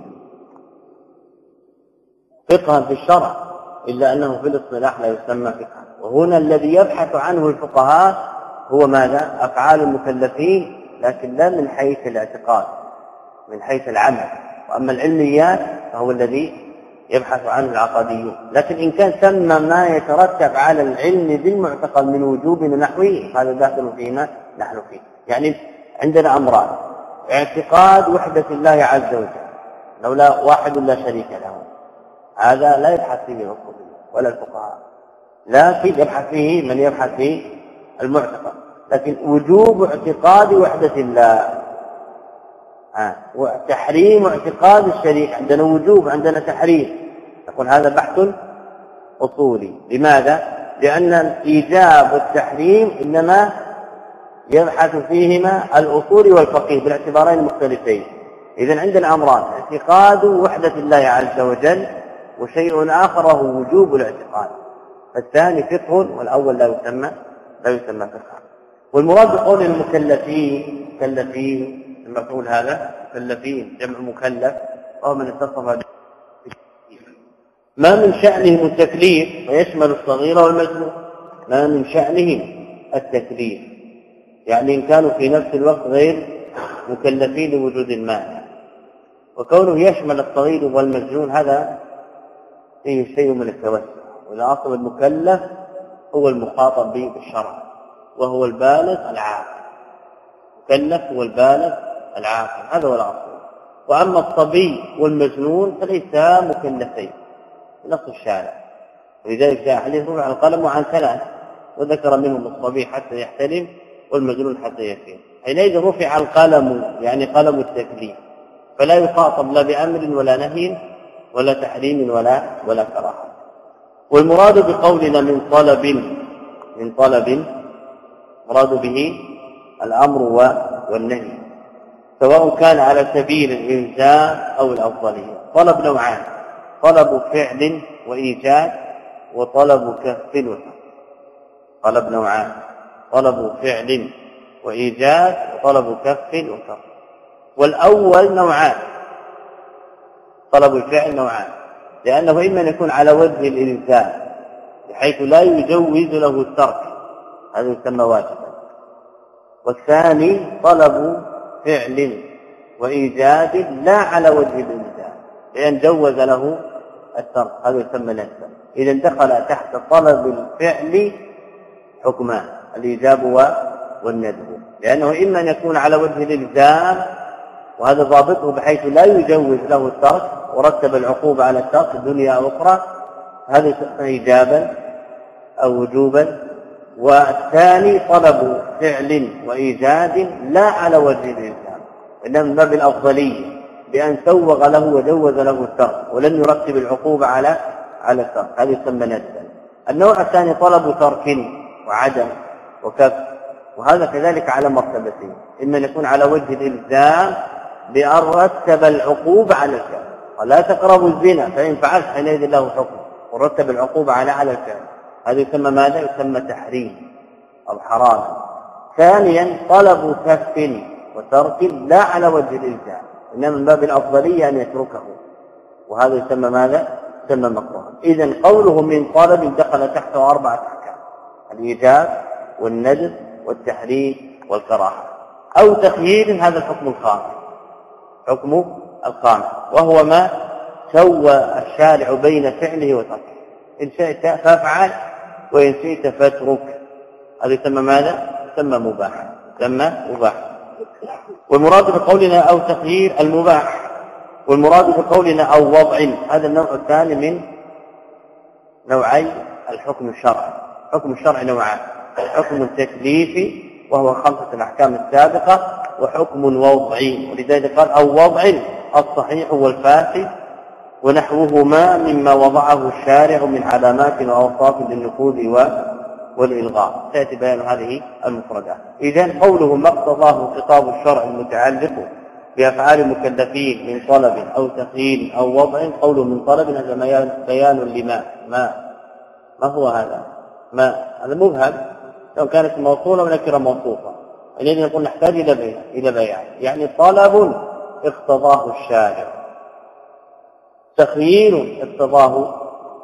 فقها في الشرع إلا أنه في الاصطلاح لا يسمى فقها. وهنا الذي يبحث عنه الفقهاء هو ماذا؟ أفعال المكلفين لكن لا من حيث الاعتقاد من حيث العمل. وأما العلميات فهو الذي يبحث عنه العقديون. لكن إن كان سمى ما يترتب على العلم بالمعتقد من وجوب ونحوه هذا داخل فيما نحن فيه. يعني عندنا أمران. اعتقاد وحدة الله عز وجل. لولا واحد لا شريك له. هذا لا يبحث فيه الاصوليين ولا الفقهاء. لكن يبحث فيه من يبحث في المعتقد. لكن وجوب اعتقاد وحدة الله. آه. وتحريم اعتقاد الشريك عندنا وجوب عندنا تحريم. يقول هذا بحث أصولي. لماذا؟ لأن الايجاب والتحريم إنما يبحث فيهما الأصول والفقيه بالاعتبارين المختلفين اذا عندنا امران اعتقاد وحدة الله عز وجل وشيء آخر وهو وجوب الاعتقاد. الثاني فقه والأول لا يسمى لا يسمى فقها والمراد بقول المكلفين مكلفين المفعول هذا مكلفين جمع مكلف وهو من اتصف ما من شأنهم التكليف ويشمل الصغير والمجنون ما من شأنهم التكليف. يعني إن كانوا في نفس الوقت غير مكلفين لوجود المانع وكونه يشمل الصغير والمجنون هذا فيه شيء من التوسع والاصل المكلف هو المخاطب به بالشرع وهو البالغ العاقل. مكلف هو البالغ العاقل هذا هو الاصل وأما الصبي والمجنون فليسا مكلفين. نص الشارع. ولذلك جاء حديث عن القلم وعن ثلاث وذكر منهم الصبي حتى يحتلم والمجنون حتى يفهم حينئذ رفع القلم يعني قلم التكليف. فلا يخاطب لا بأمر ولا نهي ولا تحريم ولا ولا كراهة. والمراد بقولنا من طلب من طلب مراد به الأمر والنهي سواء كان على سبيل الإلزام أو الأفضلية. طلب نوعان طلب فعل وإيجاد وطلب كف وترك طلب نوعان طلب فعل وإيجاد وطلب كف وترك والأول نوعان طلب الفعل نوعان. لأنه إما أن يكون على وجه الإلزام بحيث لا يجوز له الترك. هذا يسمى واجبا. والثاني طلب فعل وإيجاد لا على وجه الإلزام لأن جوز له الترك. هذا يسمى الإلزام إذا دخل تحت طلب الفعل حكمان الإيجاب والندب. لأنه إما أن يكون على وجه الإلزام وهذا ضابطه بحيث لا يجوز له الترك ورتب العقوبة على الترك دنيا أو أخرى. هذا إيجابا أو وجوبا. والثاني طلب فعل وإيجاد لا على وجه الإلزام إنما باب الأفضلية بأن سوغ له وجوز له الترك ولم يرتب العقوبة على على الترك. هذا يسمى ندبا. النوع الثاني طلب ترك وعدم وكف وهذا كذلك على مرتبتين إما أن يكون على وجه الإلزام بأن رتب العقوبة على الفعل. ولا تقربوا الزنا فإن فعلت حينئذ له حكم. ورتب العقوبة على على الفعل. هذا يسمى ماذا؟ يسمى تحريم أو حرام. ثانيا طلب كف وترك لا على وجه الإلزام إنما من باب الأفضلية أن يتركه. وهذا يسمى ماذا؟ يسمى مكروها إذا قوله من طلب دخل تحته أربعة أحكام الإيجاب والندب والتحريم والكراهة. أو تخيير هذا الحكم الخامس حكم الخامس وهو ما سوى الشارع بين فعله وتركه. إن شئت فافعل وإن شئت فاترك. هذا يسمى ماذا؟ يسمى مباح. يسمى مباح. والمراد بقولنا أو تخيير المباح. والمراد بقولنا أو وضع. هذا النوع الثاني من نوعي الحكم الشرعي. حكم الشرع نوعان. حكم تكليفي وهو خمسة الأحكام السابقة. وحكم وضعي ولذلك قال أو وضع الصحيح والفاسد ونحوهما مما وضعه الشارع من علامات وأوصاف للنفوذ والإلغاء. سيأتي بيان هذه المفردات. إذا قوله ما اقتضاه خطاب الشرع المتعلق بأفعال المكلفين من طلب أو تخيل أو وضع قوله من طلب هذا بيان لما؟ ما؟ ما هو هذا؟ ما؟ هذا مبهم. لو كانت موصولة ونكرة موصوفة. الذي نقول نحتاج إلى بيان إلى بيان يعني طلب اقتضاه الشارع. تخيير اقتضاه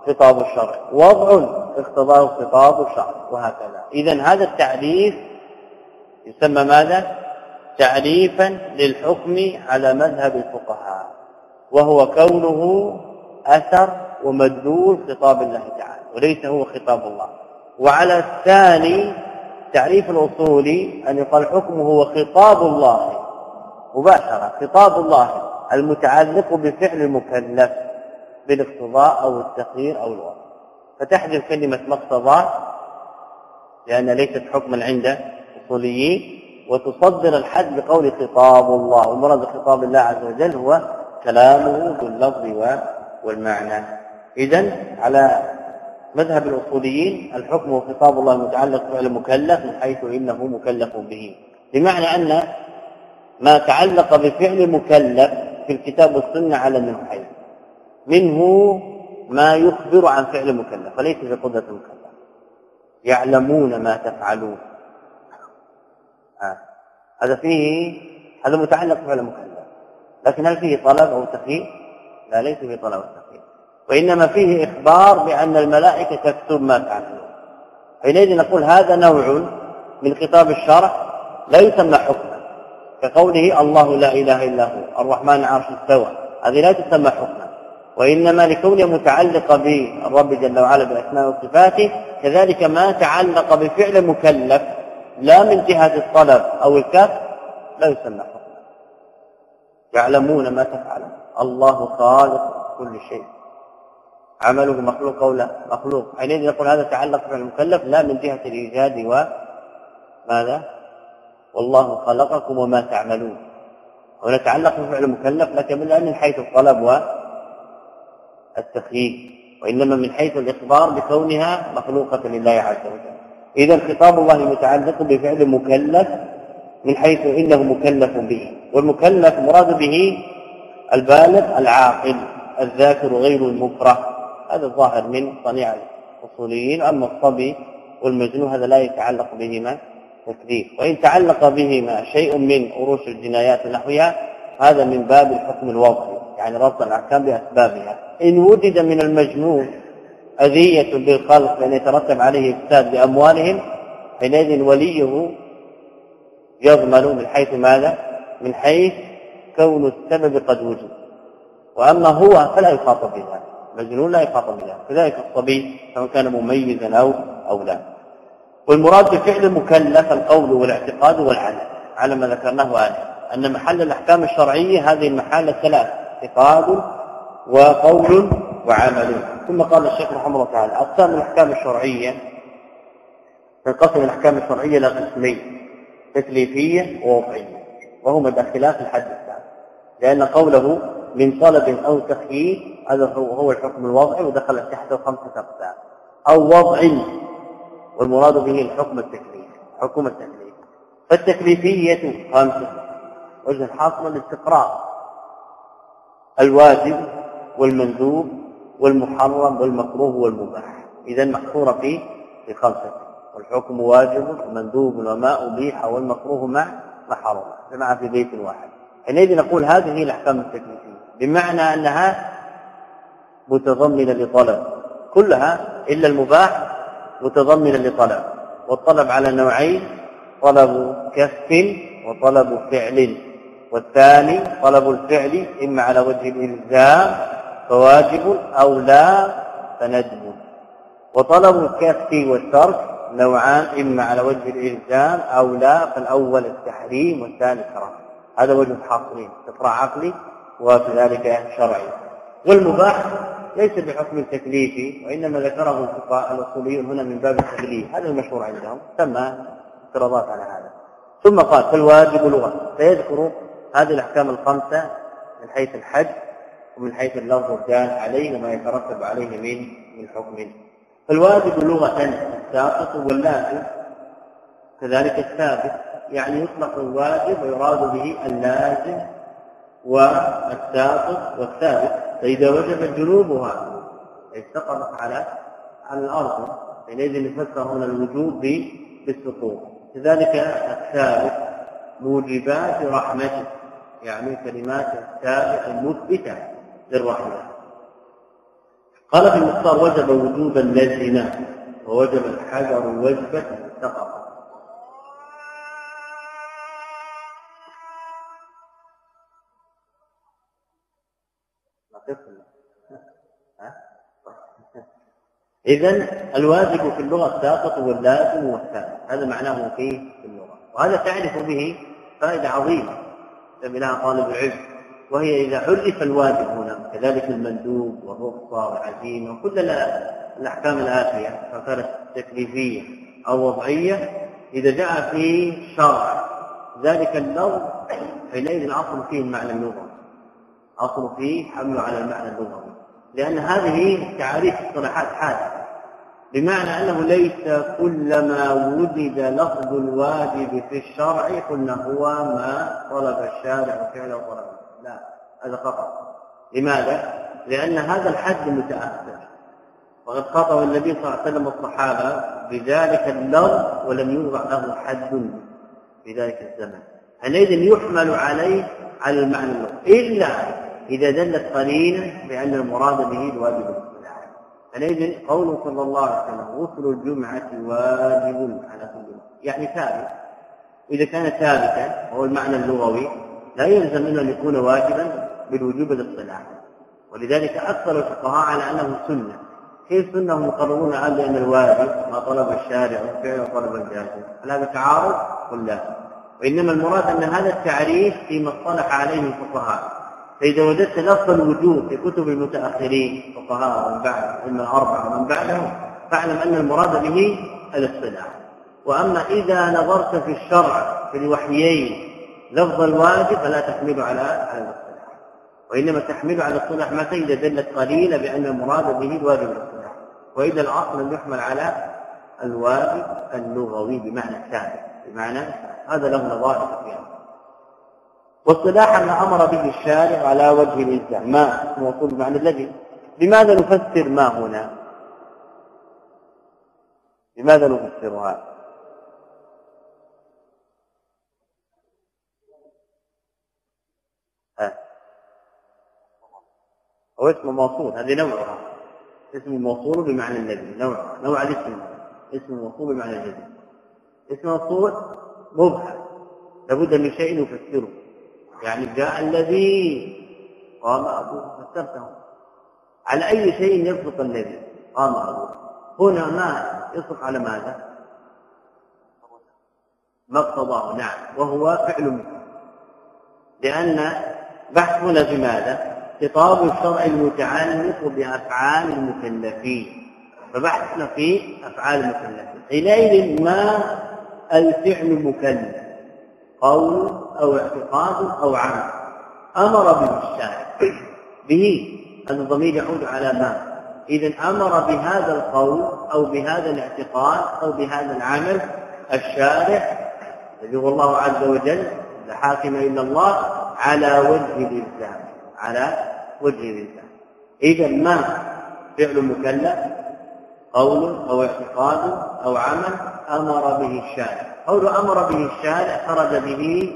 خطاب الشرع. وضع اقتضاه خطاب الشرع. وهكذا. اذا هذا التعريف يسمى ماذا؟ تعريفا للحكم على مذهب الفقهاء. وهو كونه أثر ومدلول خطاب الله تعالى. وليس هو خطاب الله. وعلى الثاني تعريف الاصولي أن يقال الحكم هو خطاب الله مباشرة خطاب الله المتعلق بفعل المكلف بالاقتضاء أو التخيير أو الوضع فتحذف كلمة مقتضى لأن ليست حكما عند الاصوليين وتصدر الحد بقول خطاب الله. ومراد خطاب الله عز وجل هو كلامه باللفظ والمعنى. اذا على مذهب الأصوليين الحكم خطاب الله المتعلق بفعل المكلف من حيث إنه مكلف به. بمعنى أن ما تعلق بفعل مكلف في الكتاب والسنة على النوعين منه ما يخبر عن فعل المكلف وليس في قدره المكلف يعلمون ما تفعلون. هذا فيه هذا متعلق بفعل المكلف لكن هل فيه طلب أو تخيير؟ لا ليس فيه طلب. وإنما فيه إخبار بأن الملائكة تكتب ما تعملون. حينئذ نقول هذا نوع من خطاب الشرع لا يسمى حكما كقوله الله لا إله إلا هو الرحمن العرش استوى هذه لا تسمى حكما. وإنما لكونها متعلقه بالرب جل وعلا بأسماء وصفاته كذلك ما تعلق بفعل مكلف لا من جهة الطلب أو الكف لا يسمى حكما. يعلمون ما تفعلون. الله خالق كل شيء. عمله مخلوق أو لا؟ مخلوق. حينئذ نقول هذا تعلق بفعل المكلف لا من جهة الإيجاد وماذا والله خلقكم وما تعملون. ونتعلق بفعل المكلف لكن لا من حيث الطلب والتخييف وإنما من حيث الإخبار بكونها مخلوقة لله عز وجل. إذا خطاب الله متعلق بفعل مكلف من حيث إنه مكلف به والمكلف مراد به البالغ العاقل الذاكر غير المكره هذا الظاهر من صنيع الأصوليين أما الصبي والمجنون هذا لا يتعلق بهما تكليف وإن تعلق بهما شيء من أروش الجنايات ونحوها هذا من باب الحكم الوضعي يعني ربط الأحكام بأسبابها. إن وجد من المجنون أذية للخلق لأن يترتب عليه افساد لاموالهم حينئذ وليه يضمن من حيث ماذا؟ من حيث كون السبب قد وجد. وأما هو فلا يخاطب بذلك. مجنون لا يخاطب بذلك كذلك الصبي سواء كان مميزا أو أو لا. والمراد بفعل المكلف القول والاعتقاد والعمل. على ما ذكرناه انفا. أن محل الأحكام الشرعية هذه المحال الثلاث اعتقاد وقول وعمل. ثم قال الشيخ رحمه الله تعالى أقسام الأحكام الشرعيه تنقسم الأحكام الشرعية إلى قسمين تكليفية ووضعية. وهما داخلان في الحد الثاني. لأن قوله من طلب أو تخييف هذا هو الحكم الوضعي ودخل تحته خمسه أقسام. أو وضع والمراد به الحكم التكليفي حكم التكليف فالتكليفية خمسة. وجه الحاصل الاستقرار. الواجب والمندوب والمحرم والمكروه والمباح. إذا محصوره في في خمسة. والحكم واجب ومندوب وما ابيح والمكروه مع ما حرم جمع في بيت واحد. حينئذ نقول هذه هي الأحكام التكليفية. بمعنى أنها متضمنة لطلب كلها إلا المباح متضمنة لطلب والطلب على نوعين طلب كف وطلب فعل والثاني طلب الفعل إما على وجه الإلزام فواجب أو لا فندب وطلب الكف والترك نوعان إما على وجه الإلزام أو لا فالأول التحريم والثاني الكراهه هذا وجه الحاصلين استقراء عقلي؟ وكذلك شرعي. والمباح ليس بحكم تكليفي وإنما ذكره الفقهاء الأصوليون هنا من باب التكليف. هذا المشهور عندهم. ثم اعتراضات على هذا. ثم قال فالواجب لغة. فيذكر هذه الأحكام الخمسة من حيث الحج ومن حيث اللفظ الدال عليه وما يترتب عليه من من حكم. فالواجب لغة الساقط واللازم كذلك الثابت. يعني يطلق الواجب ويراد به اللازم والساقط والثابت فإذا وجب جنوبها استقرت على على الأرض حينئذ يفسر هنا الوجوب بالسقوط. كذلك الثابت موجبات رحمته يعني كلمات الثابت المثبتة للرحمة. قال في المختار وجب وجوبا لازما ووجب الحجر وجبة سقط اذا الواجب في اللغة الساقط واللازم والثابت هذا معناه في اللغة. وهذا تعرف به فائدة عظيمة. لها طالب العلم. وهي إذا عرف الواجب هنا كذلك المندوب والرخصة والعزيمة وكل الأحكام الآتية فكانت تكليفية أو وضعية إذا جاء في شرع. ذلك اللفظ حينئذ اصل فيه المعنى اللغوي اصل فيه حمله على المعنى اللغوي. لأن هذه تعريف اصطلاحات حادثة. بمعنى أنه ليس كلما وجد لفظ الواجب في الشرع قلنا هو ما طلب الشارع فعله طلبه لا هذا خطأ. لماذا؟ لأن هذا الحد متأخر. وقد خاطب النبي صلى الله عليه وسلم الصحابة بذلك اللفظ ولم يوضع له حد في ذلك الزمن حينئذ يحمل عليه على المعنى اللغوي إلا إذا دلت قليلا بأن المراد به الواجب. فليجن قوله صلى الله عليه وسلم غسل الجمعة واجب على كل مسلم يعني ثابت. إذا كان ثابتا وهو المعنى اللغوي لا يلزم منه أن يكون واجبا بالوجوب الاصطلاحي ولذلك أكثر الفقهاء على أنه سنة. كيف سنة هم يقررون الآن بأن الواجب ما طلب الشارع وفعل طلب الجاهل؟ هل هذا تعارض؟ قل لا. وإنما المراد أن هذا التعريف فيما اصطلح عليه الفقهاء. فإذا وجدت لفظ الوجوب في كتب المتأخرين فقهاء ومن بعد إما الأربعة ومن بعدهم فاعلم أن المراد به الاصطلاح. وأما إذا نظرت في الشرع في الوحيين لفظ الواجب فلا تحمله على على الاصطلاح. وإنما تحمله على الاصطلاح متى اذا دلت قليلا بأن المراد به الواجب الاصطلاح. وإذا الأصل ان يحمل على الواجب اللغوي بمعنى الثابت بمعنى هذا له نظائر فيها واصطلاحا ما أمر به الشارع على وجه الالزام ما موصول بمعنى الذي لماذا نفسر ما هنا؟ لماذا نفسرها هو اسم موصول هذه نوعها اسم موصول بمعنى الذي نوع نوع الاسم. اسم موصول بمعنى الذي اسم موصول مبهم لابد من شيء يفسره يعني جاء الذي قام أبوه فسرته على أي شيء يصدق الذي قام أبوه؟ هنا ما يصدق على ماذا؟ ما اقتضاه نعم. وهو فعل لأن بحثنا بماذا خطاب الشرع المتعلق بأفعال المكلفين. فبحثنا في أفعال المكلفين. حينئذ ما الفعل مكلف؟ قول أو اعتقاد أو عمل. أمر به الشارع. به هذا الضمير يعود على ما. اذا أمر بهذا القول أو بهذا الاعتقاد أو بهذا العمل الشارع هو الله عز وجل لا حاكم إلا الله على وجه الالزام على وجه الإنسان إذا ما فعل مكلف؟ قول أو اعتقاد أو عمل أمر به الشارع. قول أمر به الشارع خرج به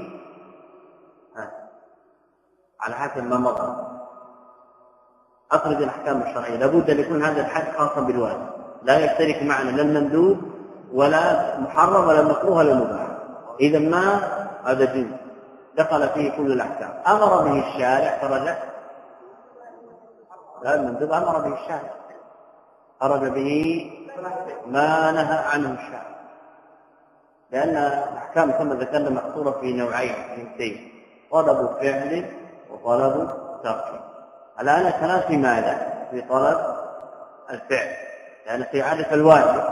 على حسب ما مضى. أخرج الأحكام الشرعية. لابد أن يكون هذا الحد خاصا بالواجب لا يشترك معنا لا المندوب ولا محرم ولا مكروه ولا مباح. إذا ما هذا جنس دخل فيه كل الأحكام. أمر به الشارع. خرج. لا المندوب أمر به الشارع. خرج به ما نهى عنه الشارع. لأن الأحكام كما ذكرنا محصورة في نوعين جنسين طلب فعل وطلب ترك الآن الكلام في ماذا؟ في طلب الفعل لأن في عادة الواجب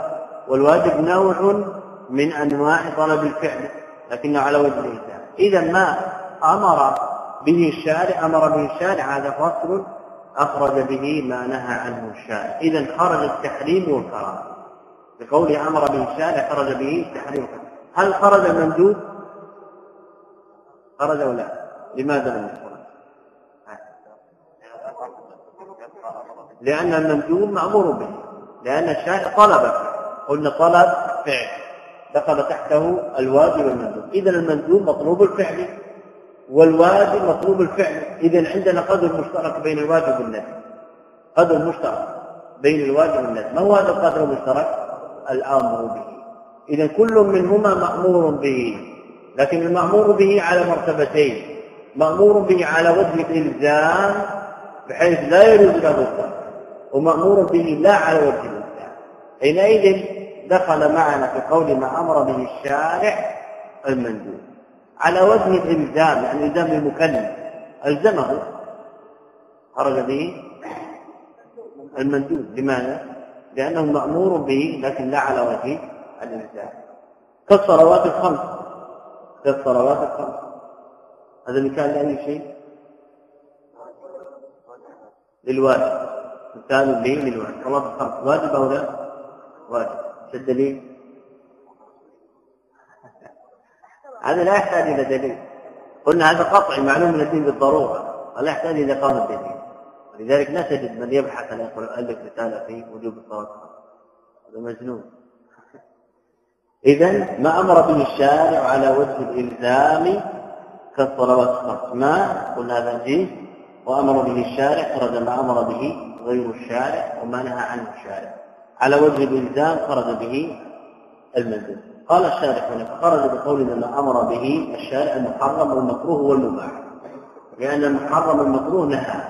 والواجب نوع من أنواع طلب الفعل لكنه على وجه الإنسان إذا ما أمر به الشارع أمر به الشارع هذا فصل أخرج به ما نهى عنه الشارع إذا خرج التحريم والكراهة بقوله أمر به الشارع خرج به التحريم هل خرج المندوب؟ خرج أو لا؟ لماذا لم يخرج؟ لأن المندوب مأمور به لأن الشارع طلب قلنا طلب فعل. دخل تحته الواجب والمندوب. إذا المندوب مطلوب الفعل. والواجب مطلوب الفعل. اذا عندنا قدر مشترك بين الواجب والندب. قدر مشترك بين الواجب والندب. ما هو هذا القدر المشترك؟ الأمر به. اذا كل منهما مأمور به. لكن المأمور به على مرتبتين. مأمور به على وجه الإلزام بحيث لا يجوز له الترك. ومأمور به لا على وجه الالزام حينئذ دخل معنا في قول ما أمر به الشارع المندوب. على وجه الإلزام يعني إلزام المكلف. ألزمه. خرج به المندوب. لماذا؟ لأنه مأمور به لكن لا على وجه الإلزام. كالصلوات الخمس. كالصلوات الخمس. هذا مثال لأي شيء؟ للواجب. مثال به للواجب صلاة الخمس واجب أو لا؟ واجب. الدليل؟ هذا لا يحتاج إلى دليل. قلنا هذا قطعي معلوم من الدين بالضرورة. ولا يحتاج إلى إقامة دليل ولذلك لا تجد من يبحث أن يقول ألف رسالة في وجوب الصلاة هذا مجنون. إذا ما أمر به الشارع على وجه الإلزام كالصلوات الخمس. ما؟ قلنا هذا جيد. وأمر به الشارع خرج ما أمر به غير الشارع وما نهى عنه الشارع. على وجه الإلزام خرج به المندوب قال الشارح هنا فخرج بقولنا ما أمر به الشارع المحرم والمكروه والمباح. لأن المحرم والمكروه نهى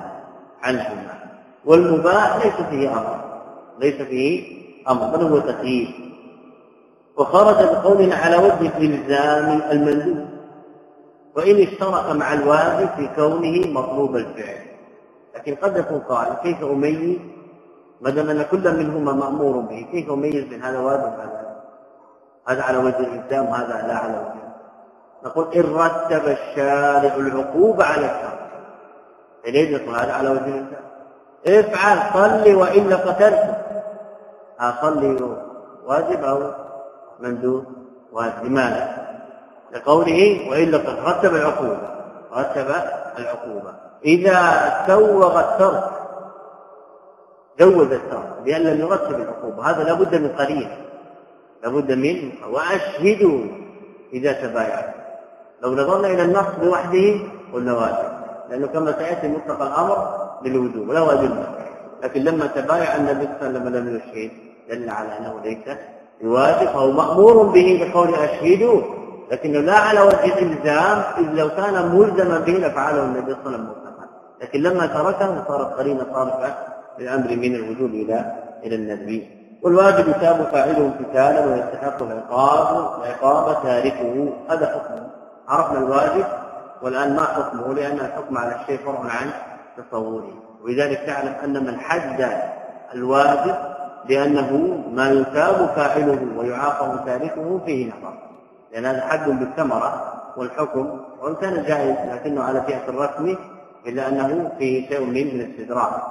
عنهما والمباح ليس فيه أمر. ليس فيه أمر بل هو تخيير وخرج بقولنا على وجه إلزام المندوب. وإن اشترك مع الواجب في كونه مطلوب الفعل. لكن قد يكون قال كيف ما دام أن كل منهما مأمور به كيف أميز بين هذا واجب وهذا؟ هذا على وجه الإلزام وهذا لا على وجه نقول إن رتب الشارع العقوبة على الترك إليه يقول هذا على وجه الإنسان افعل صلي وإلا قتلت صلي. واجب أو مندوب؟ واجب. لماذا؟ لقوله وإلا قد رتب العقوبة. رتب العقوبة. إذا سوغ الترك جوز الترك بأن لم يرتب العقوبة هذا لابد من قرينة لابد من وأشهدوا إذا تبايعوا. لو نظرنا إلى النص لوحده قلنا واجب لأنه كما سيأتي مطلق الأمر بالوجوب ولا واجب لكن لما تبايع النبي صلى الله عليه وسلم لم يشهد دل على أنه ليس بواجب فهو مأمور به بقول أشهدوا لكنه لا على وجه الإلزام إذ لو كان ملزما به لفعله النبي صلى الله عليه وسلم. لكن لما تركه صارت قرينة صارفة للأمر من الوجوب إلى إلى النبي والواجب يثاب فاعله امتثالا ويستحق العقاب عقاب تاركه. هذا حكمه عرفنا الواجب والآن ما حكمه لأن الحكم على الشيء فرع عن تصوره. ولذلك تعلم أن من حد الواجب بأنه ما يثاب فاعله ويعاقب تاركه فيه نظر لأن هذا حد بالثمرة والحكم. وإن كان جائز لكنه على فئة الرسم إلا أنه فيه شيء من الاستدراك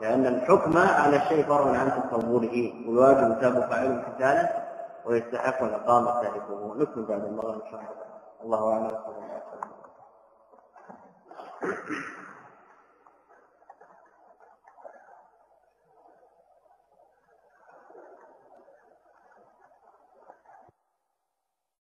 لأن الحكم على الشيء فرع عن تصوره والواجب يثاب فاعله امتثالا ويستحق العقاب تاركه نكمل بعد المرة إن شاء الله. الله أعلم. صلى الله عليه وسلم